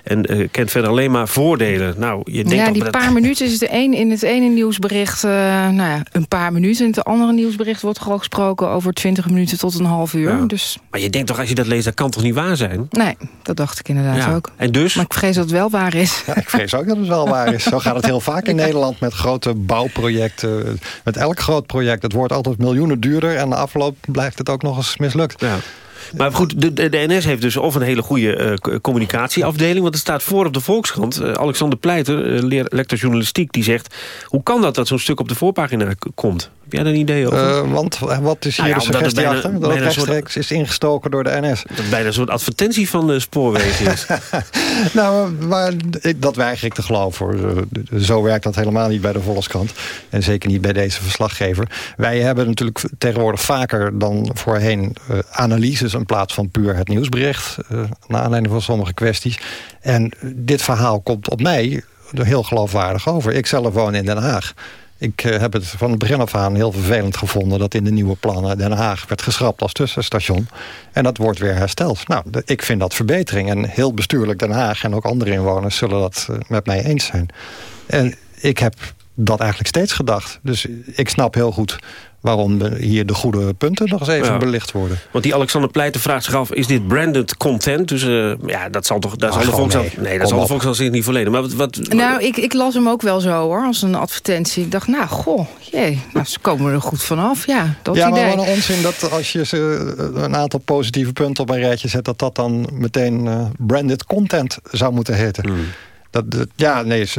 En kent verder alleen maar voordelen. Nou, je denkt ja, toch die dat- paar minuten is de een, in het ene nieuwsbericht eh, nou ja, een paar minuten. In het andere nieuwsbericht wordt gewoon gesproken over 20 minuten tot een half uur. Ja. Dus Maar je denkt toch, als je dat leest, dat kan toch niet waar zijn? nee, dat dacht ik inderdaad Ja. ook. En dus? Maar ik vrees dat het wel waar is. Ja, ik vrees ook dat het wel waar is. Zo gaat het heel vaak in [laughs] Nederland met grote bouwprojecten. Met elk groot project. Het wordt altijd miljoenen duurder. En de afloop blijft het ook nog eens mislukt. Ja. Maar goed, de, de, NS heeft dus of een hele goede eh, communicatieafdeling... want er staat voor op de Volkskrant. eh, Alexander Pleiter, leer- lector journalistiek, die zegt... hoe kan dat dat zo'n stuk op de voorpagina komt? Heb jij daar een idee over? Eh, want wat is hier Nou ja, de suggestie bijna- achter? Dat het een soort- rechtstreeks is ingestoken door de NS. Dat het bijna een soort advertentie van de spoorwegen is. [laughs] nou, maar dat weiger ik te geloven. hoor. Eh, Zo werkt dat helemaal niet bij de Volkskrant. En zeker niet bij deze verslaggever. Wij hebben natuurlijk tegenwoordig vaker dan voorheen eh, analyses... in plaats van puur het nieuwsbericht. eh, naar aanleiding van sommige kwesties. En dit verhaal komt op mij heel geloofwaardig over. Ik zelf woon in Den Haag. Ik eh, heb het van het begin af aan heel vervelend gevonden... dat in de nieuwe plannen Den Haag werd geschrapt als tussenstation. En dat wordt weer hersteld. Nou, ik vind dat verbetering. En heel bestuurlijk Den Haag en ook andere inwoners... zullen dat eh, met mij eens zijn. En ik heb dat eigenlijk steeds gedacht. Dus ik snap heel goed waarom hier de goede punten nog eens even Ja. belicht worden. Want die Alexander Pleiter vraagt zich af... is dit branded content? Dus eh, ja, dat zal toch... Daar Ah, zal de Volkskrant, nee. nee, dat Kom zal de. Volkskrant zich niet verleden. Maar wat, wat, Nou, ik, ik las hem ook wel zo hoor, als een advertentie. Ik dacht, nou, goh, jee, nou, ze komen er goed vanaf. Ja, dat ja, idee. maar wat een onzin dat als je ze eh, een aantal positieve punten op een rijtje zet... dat dat dan meteen eh, branded content zou moeten heten. Hmm. Dat, dat- ja, nee,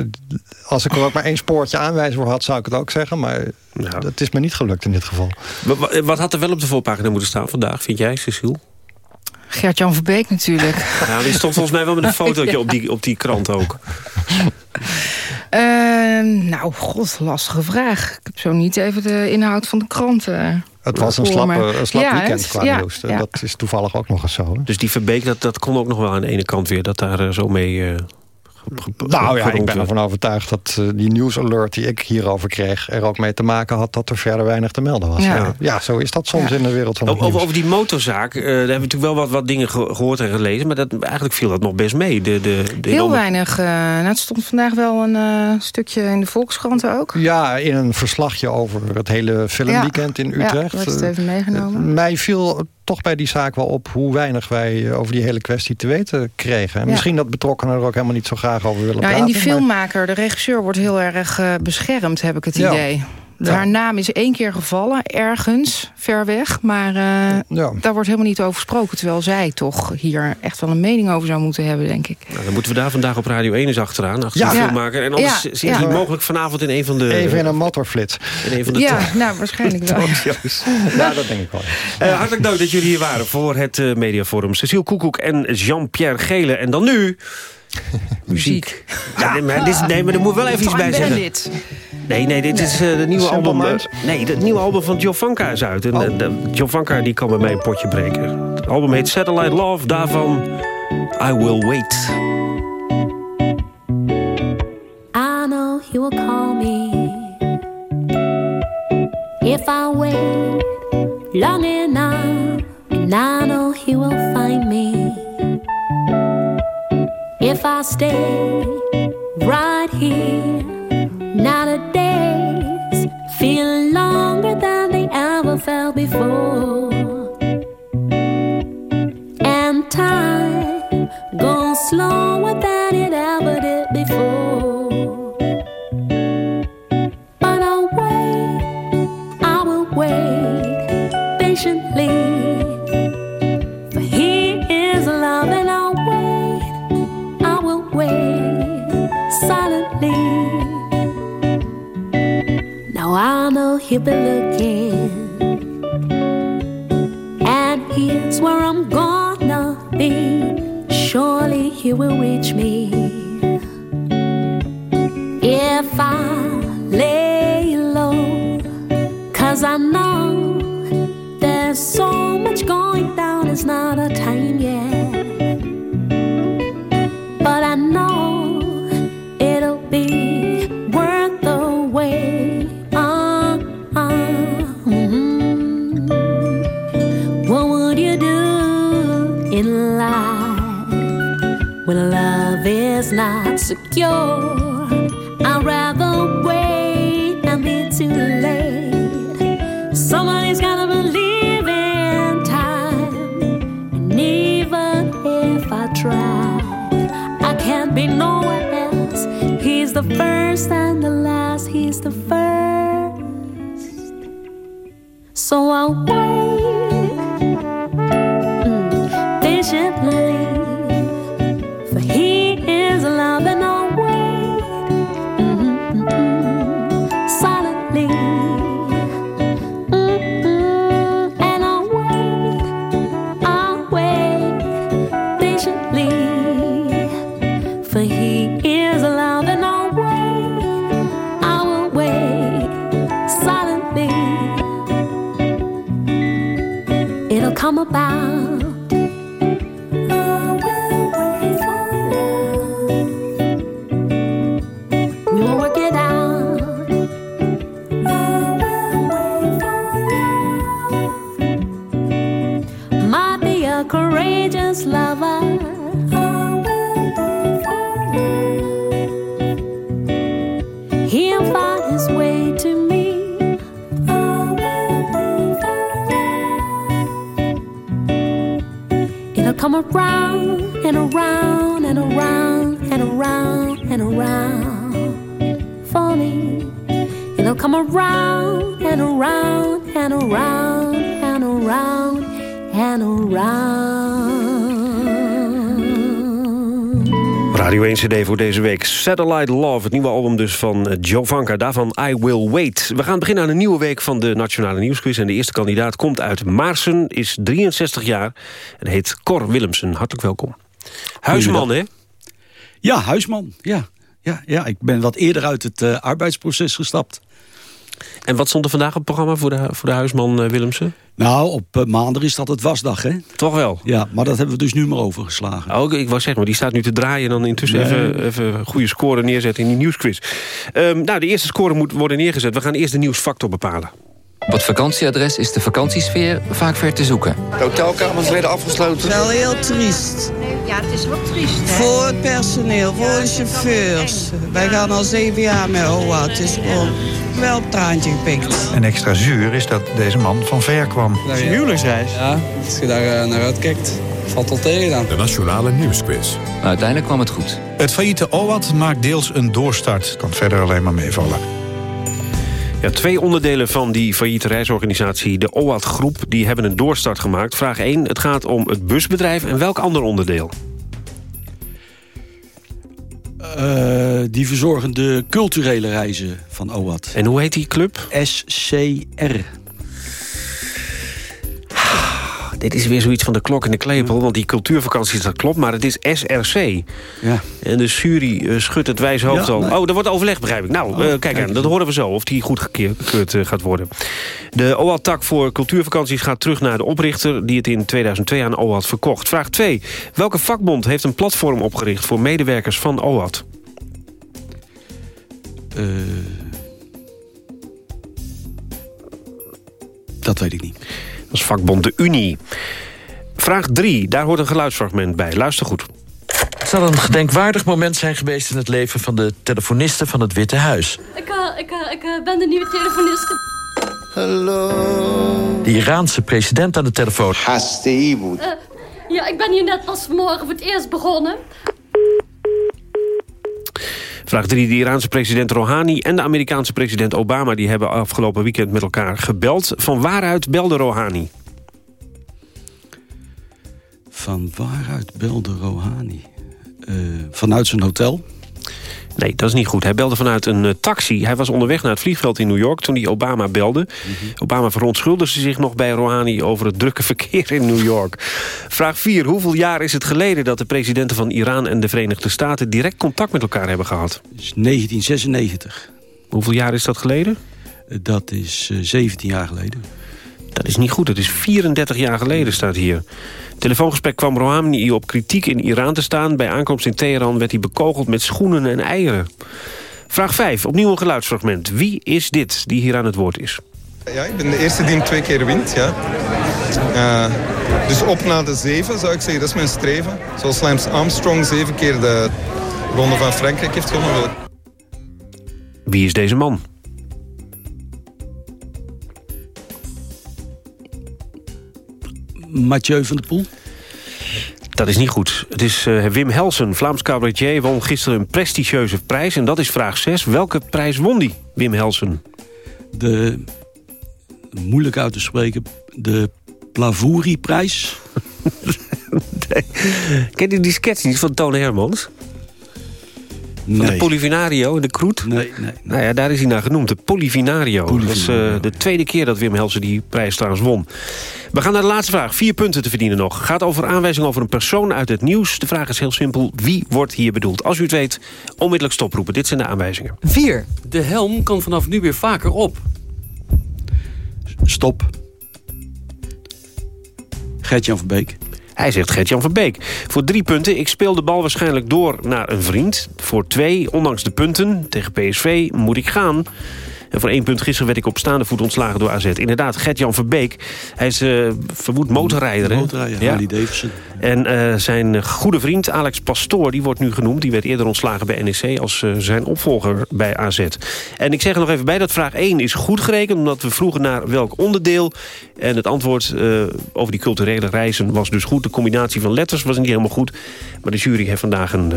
als ik er ook maar één spoortje aanwijzen voor had... zou ik het ook zeggen, maar dat is me niet gelukt in dit geval. Wa- wa- Wat had er wel op de voorpagina moeten staan vandaag, vind jij, Cecile? Gert-Jan Verbeek natuurlijk. [laughs] Nou, die stond volgens mij wel met een fotootje op, die, op die krant ook. Uh, nou, god, lastige vraag. Ik heb zo niet even de inhoud van de kranten. Het was een slappe, een slap Ja, weekend qua ja, nieuws. ja. Dat is toevallig ook nog eens zo. hè. Dus die Verbeek, dat, dat kon ook nog wel aan de ene kant weer... dat daar eh, zo mee... eh, Nou ja, ik ben ervan overtuigd dat eh, die nieuwsalert die ik hierover kreeg... er ook mee te maken had dat er verder weinig te melden was. Ja. Ja, ja zo is dat soms in de wereld van het Over, over, nieuws. over die motorzaak, eh, daar hebben we natuurlijk wel wat, wat dingen ge- gehoord en gelezen... maar dat, eigenlijk viel dat nog best mee. De, de, de Heel enorme- weinig. eh, nou, het stond vandaag wel een eh, stukje in de Volkskrant ook. Ja, in een verslagje over het hele filmweekend in Ja, Utrecht. werd het even meegenomen. Mij viel toch bij die zaak wel op hoe weinig wij eh, over die hele kwestie te weten kregen. En Ja. misschien dat betrokkenen er ook helemaal niet zo graag over willen Nou, praten. en die maar- filmmaker, de regisseur, wordt heel erg eh, beschermd, heb ik het Ja. idee. Ja. Haar naam is één keer gevallen, ergens, ver weg. Maar eh, daar wordt helemaal niet over gesproken. Terwijl zij toch hier echt wel een mening over zou moeten hebben, denk ik. Nou, dan moeten we daar vandaag op Radio 1 eens achteraan, achter Ja. filmmaker. En anders Ja, ja. hij mogelijk vanavond in een van de... Even in een motorflits. In een van de Ja, nou, waarschijnlijk wel. [laughs] Ja, [laughs] dat denk ik wel. Eh, hartelijk dank dat jullie hier waren voor het eh, Mediaforum. Cecile Koekoek en Jean-Pierre Gele. En dan nu... Muziek. Ja, nee, maar, dit nee, maar er moet wel even iets bij zeggen. Nee, nee, dit is eh, de nieuwe Simple album. Minds? nee, het nieuwe album van Giovanka is uit. En Oh. de- Giovanka die kan bij mij een potje breken. Het album heet Satellite Love, daarvan I Will Wait. I know he will call me if I wait long enough, and I know he will find me if I stay right here. Now a days feel longer than they ever felt before, and time goes slower than it ever did before. But I'll wait, I will wait patiently. Now I know he'll be looking, and here's where I'm gonna be. Surely he will reach me if I lay low. Cause I know there's so much going down, it's not a time yet. Secure? I'd rather wait and be too late. Somebody's gotta believe in time. And even if I try, I can't be nowhere else. He's the first and the last, come around and around and around and around and around for me. It'll come around and around and around and around and around. Radio 1 CD voor deze week. Satellite Love, het nieuwe album dus van Joe Vanka. Daarvan I Will Wait. We gaan beginnen aan een nieuwe week van de Nationale Nieuwsquiz. En de eerste kandidaat komt uit Maarsen, is 63 jaar... en heet Cor Willemsen. Hartelijk welkom. Huisman, hè? Ja, huisman. Ja, ja, ja. ik ben wat eerder uit het uh, arbeidsproces gestapt. En wat stond er vandaag op het programma voor de, voor de huisman uh, Willemsen? Nou, op uh, maandag is dat het wasdag, hè? Toch wel? Ja, maar dat hebben we dus nu maar overgeslagen. Oh, ik wou zeggen, maar die staat nu te draaien... en dan intussen nee. even, even goede score neerzetten in die nieuwsquiz. Um, nou, de eerste score moet worden neergezet. We gaan eerst de nieuwsfactor bepalen. Op het vakantieadres is de vakantiesfeer vaak ver te zoeken. De hotelkamers werden afgesloten. Wel heel triest. Ja, het is wel triest, hè? Voor het personeel, voor de chauffeurs. Wij gaan al zeven jaar met OA. Het is gewoon wel op traantje gepikt. En extra zuur is dat deze man van ver kwam. Dat is een huwelijksreis. Ja, als je daar uh, naar uitkijkt, valt tot tegen dan. De Nationale Nieuwsquiz. Maar uiteindelijk kwam het goed. Het failliete OWAT maakt deels een doorstart. Kan verder alleen maar meevallen. Ja, twee onderdelen van die failliete reisorganisatie, de OAT Groep... die hebben een doorstart gemaakt. Vraag 1, het gaat om het busbedrijf en welk ander onderdeel? Uh, die verzorgen de culturele reizen van OAT. En hoe heet die club? SCR. Dit is weer zoiets van de klok in de klepel. Want die cultuurvakanties, dat klopt, maar het is SRC. Ja. En de jury uh, schudt het wijze hoofd Ja, al. nee. Oh, er wordt overleg, begrijp ik. Nou, Oh, uh, kijk aan, dat horen we zo. Of die goed gekeurd uh, gaat worden. De OAT-tak voor cultuurvakanties gaat terug naar de oprichter... die het in 2002 aan OAT verkocht. Vraag 2. Welke vakbond heeft een platform opgericht... voor medewerkers van OAT? Uh, dat weet ik niet. Dat is vakbond de Unie. Vraag 3. Daar hoort een geluidsfragment bij. Luister goed. Het zal een gedenkwaardig moment zijn geweest in het leven van de telefoniste van het Witte Huis. Ik, uh, ik, uh, ik uh, ben de nieuwe telefoniste. Hallo. De Iraanse president aan de telefoon. Uh, ja, ik ben hier net pas vanmorgen voor het eerst begonnen. Vraag 3. De Iraanse president Rouhani en de Amerikaanse president Obama... die hebben afgelopen weekend met elkaar gebeld. Van waaruit belde Rouhani? Van waaruit belde Rouhani? Uh, vanuit zijn hotel? Nee, dat is niet goed. Hij belde vanuit een uh, taxi. Hij was onderweg naar het vliegveld in New York toen hij Obama belde. Mm -hmm. Obama verontschuldigde zich nog bij Rouhani over het drukke [laughs] verkeer in New York. Vraag 4. Hoeveel jaar is het geleden dat de presidenten van Iran en de Verenigde Staten... direct contact met elkaar hebben gehad? is 1996. Hoeveel jaar is dat geleden? Dat is 17 jaar geleden. Dat is niet goed. Het is 34 jaar geleden, staat hier. Telefoongesprek kwam Rouhani op kritiek in Iran te staan. Bij aankomst in Teheran werd hij bekogeld met schoenen en eieren. Vraag 5. Opnieuw een geluidsfragment. Wie is dit die hier aan het woord is? Ja, ik ben de eerste die hem twee keer wint. Ja. Uh, dus op naar de zeven, zou ik zeggen. Dat is mijn streven. Zoals Lance Armstrong zeven keer de Ronde van Frankrijk heeft gewonnen. Wie is deze man? Mathieu van der Poel? Dat is niet goed. Het is uh, Wim Helsen, Vlaams cabaretier, won gisteren een prestigieuze prijs. En dat is vraag 6. Welke prijs won die, Wim Helsen? De, moeilijk uit te spreken, de Plavouri-prijs. [laughs] nee. Ken je die sketch niet van Toon Hermans? Van nee. de Polivinario in de Kroet? Nee, nee, nee. Nou ja, daar is hij naar genoemd. De Polivinario. Polivinario. Dat is uh, de tweede keer dat Wim Helsen die prijs trouwens won. We gaan naar de laatste vraag. Vier punten te verdienen nog. Gaat over aanwijzing over een persoon uit het nieuws. De vraag is heel simpel. Wie wordt hier bedoeld? Als u het weet, onmiddellijk stoproepen. Dit zijn de aanwijzingen. 4. De helm kan vanaf nu weer vaker op. Stop. Gert-Jan van Beek. Hij zegt Gert-Jan van Beek. Voor drie punten. Ik speel de bal waarschijnlijk door naar een vriend. Voor twee, ondanks de punten, tegen PSV moet ik gaan. En voor één punt gisteren werd ik op staande voet ontslagen door AZ. Inderdaad, Gert-Jan Verbeek. Hij is uh, verwoed motorrijder. Motorrijder, ja. Harley Davidson. En uh, zijn goede vriend Alex Pastoor, die wordt nu genoemd. Die werd eerder ontslagen bij NEC als uh, zijn opvolger bij AZ. En ik zeg er nog even bij dat vraag 1 is goed gerekend... omdat we vroegen naar welk onderdeel. En het antwoord over die culturele reizen was dus goed. De combinatie van letters was niet helemaal goed. Maar de jury heeft vandaag een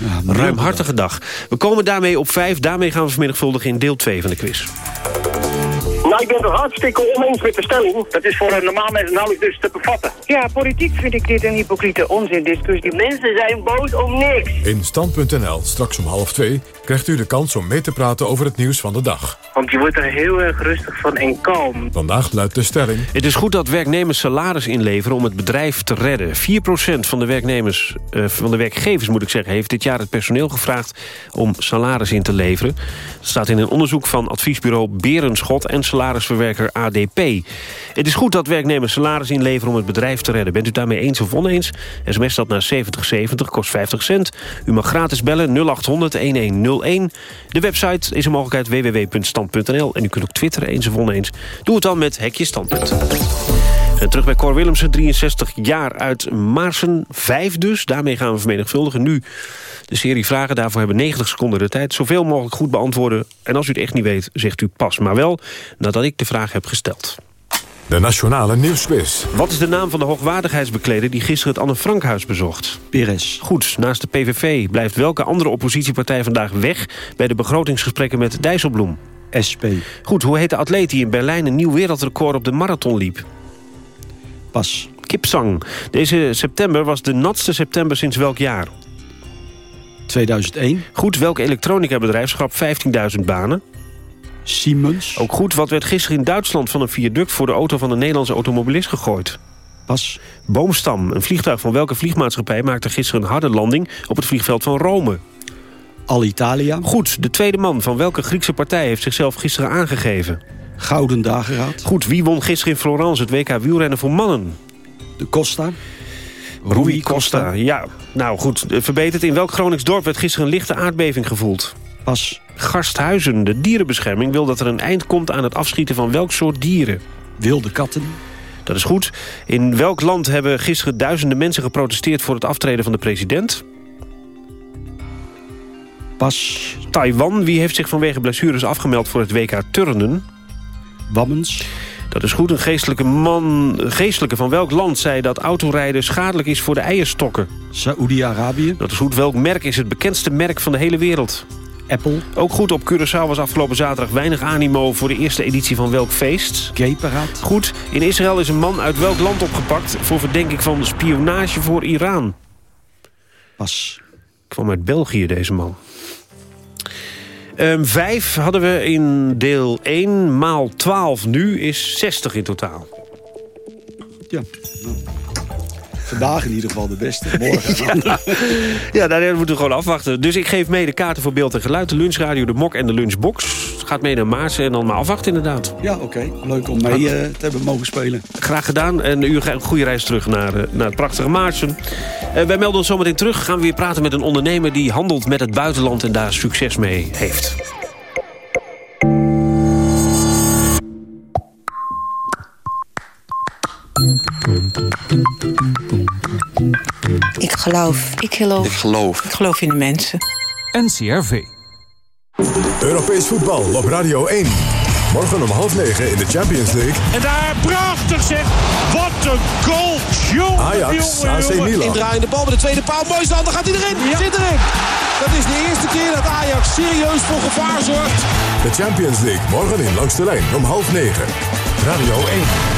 ja, ruimhartige dag. We komen daarmee op 5. Daarmee gaan we vermenigvuldigen in deel 2 van de Cris. Ja, ik ben het hartstikke oneens met de stelling. Dat is voor een normaal mens nauwelijks dus te bevatten. Ja, politiek vind ik dit een hypocriete onzindiscussie. Mensen zijn boos om niks. In Stand.nl, straks om half twee, krijgt u de kans om mee te praten over het nieuws van de dag. Want je wordt er heel erg rustig van en kalm. Vandaag luidt de stelling... Het is goed dat werknemers salaris inleveren om het bedrijf te redden. 4% van de werknemers, eh, van de werkgevers moet ik zeggen... heeft dit jaar het personeel gevraagd om salaris in te leveren. Dat staat in een onderzoek van adviesbureau Berenschot... en salarisverwerker ADP. Het is goed dat werknemers salaris inleveren om het bedrijf te redden. Bent u daarmee eens of oneens? SMS dat naar 7070, kost 50 cent. U mag gratis bellen 0800-1101. De website is een mogelijkheid www.stand.nl. En u kunt ook twitteren eens of oneens. Doe het dan met Hekje Standpunt. Terug bij Cor Willemsen, 63 jaar uit Maarsen. Vijf dus, daarmee gaan we vermenigvuldigen. Nu de serie vragen, daarvoor hebben 90 seconden de tijd. Zoveel mogelijk goed beantwoorden. En als u het echt niet weet, zegt u pas. Maar wel nadat ik de vraag heb gesteld. De Nationale Nieuwsquiz. Wat is de naam van de hoogwaardigheidsbekleder... die gisteren het Anne Frankhuis bezocht? Peres. Goed, naast de PVV blijft welke andere oppositiepartij vandaag weg... bij de begrotingsgesprekken met Dijsselbloem? SP. Goed, hoe heet de atleet die in Berlijn een nieuw wereldrecord op de marathon liep? Pas. Kipsang. Deze september was de natste september sinds welk jaar? 2001. Goed, welk elektronica-bedrijf schrapt 15.000 banen? Siemens. Ook goed, wat werd gisteren in Duitsland van een viaduct... voor de auto van een Nederlandse automobilist gegooid? Pas. Boomstam. Een vliegtuig van welke vliegmaatschappij maakte gisteren een harde landing... op het vliegveld van Rome? Alitalia. Goed, de tweede man van welke Griekse partij heeft zichzelf gisteren aangegeven? Gouden Dageraad. Goed, wie won gisteren in Florence het WK wielrennen voor mannen? De Costa. Rui Costa. Ja, nou goed, verbeterd. In welk Gronings dorp werd gisteren een lichte aardbeving gevoeld? Pas. Garsthuizen. De dierenbescherming wil dat er een eind komt aan het afschieten van welk soort dieren? Wilde katten. Dat is goed. In welk land hebben gisteren duizenden mensen geprotesteerd... voor het aftreden van de president? Pas. Taiwan. Wie heeft zich vanwege blessures afgemeld voor het WK Turnen? Wammens. Dat is goed. Een geestelijke man geestelijke van welk land zei dat autorijden schadelijk is voor de eierstokken? Saoedi-Arabië. Dat is goed. Welk merk is het bekendste merk van de hele wereld? Apple. Ook goed, op Curaçao was afgelopen zaterdag weinig animo... voor de eerste editie van welk feest? Gay-paraat. Goed, in Israël is een man uit welk land opgepakt... voor verdenking van spionage voor Iran? Pas. Kwam uit België, deze man. Um, vijf hadden we in deel 1, maal 12 nu is 60 in totaal. Ja. Vandaag in ieder geval de beste. Morgen. [laughs] ja, ja daar moeten we gewoon afwachten. Dus ik geef mee de kaarten voor beeld en geluid. De lunchradio, de mok en de lunchbox. Gaat mee naar Maarsen en dan maar afwachten inderdaad. Ja, oké. Okay. Leuk om mee uh, te hebben mogen spelen. Graag gedaan. En u een goede reis terug naar, uh, naar het prachtige Maarsen. Uh, wij melden ons zometeen terug. Gaan we weer praten met een ondernemer die handelt met het buitenland... en daar succes mee heeft. Ik geloof. Ik geloof. Ik geloof. Ik geloof in de mensen. NCRV. Europees voetbal op Radio 1. Morgen om half negen in de Champions League. En daar prachtig zeg. Wat een goal. Jongen, Ajax, jongen, AC. Milan. Indraaiende bal bij de tweede paal. Mooi dan gaat hij erin. Ja. Zit erin. Dat is de eerste keer dat Ajax serieus voor gevaar zorgt. De Champions League morgen in langs de lijn om half negen. Radio 1.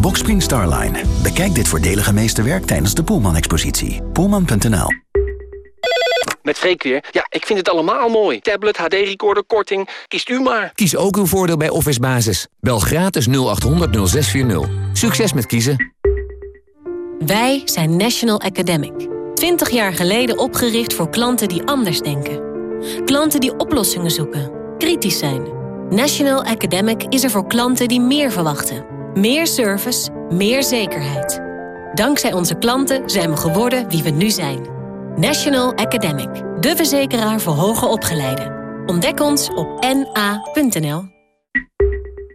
Boxspring Starline. Bekijk dit voordelige meesterwerk tijdens de Poelman-expositie. Poelman.nl Met Freek weer. Ja, ik vind het allemaal mooi. Tablet, HD-recorder, korting. Kiest u maar. Kies ook uw voordeel bij Office Basis. Bel gratis 0800 0640. Succes met kiezen. Wij zijn National Academic. 20 jaar geleden opgericht voor klanten die anders denken. Klanten die oplossingen zoeken, kritisch zijn. National Academic is er voor klanten die meer verwachten. Meer service, meer zekerheid. Dankzij onze klanten zijn we geworden wie we nu zijn. National Academic, de verzekeraar voor hoger opgeleiden. Ontdek ons op na.nl.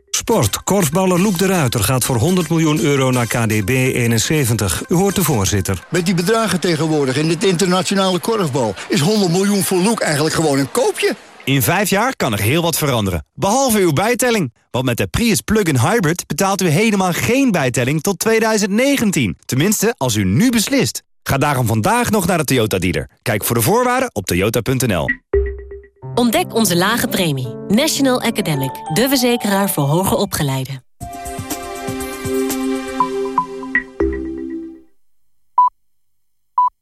Sport. Korfballer Loek de Ruiter gaat voor 100 miljoen euro naar KDB 71. U hoort de voorzitter. Met die bedragen tegenwoordig in dit internationale korfbal... is 100 miljoen voor Loek eigenlijk gewoon een koopje. In vijf jaar kan er heel wat veranderen. Behalve uw bijtelling. Want met de Prius Plug-in Hybrid betaalt u helemaal geen bijtelling tot 2019. Tenminste, als u nu beslist. Ga daarom vandaag nog naar de Toyota dealer. Kijk voor de voorwaarden op toyota.nl. Ontdek onze lage premie. National Academic, de verzekeraar voor hoger opgeleiden.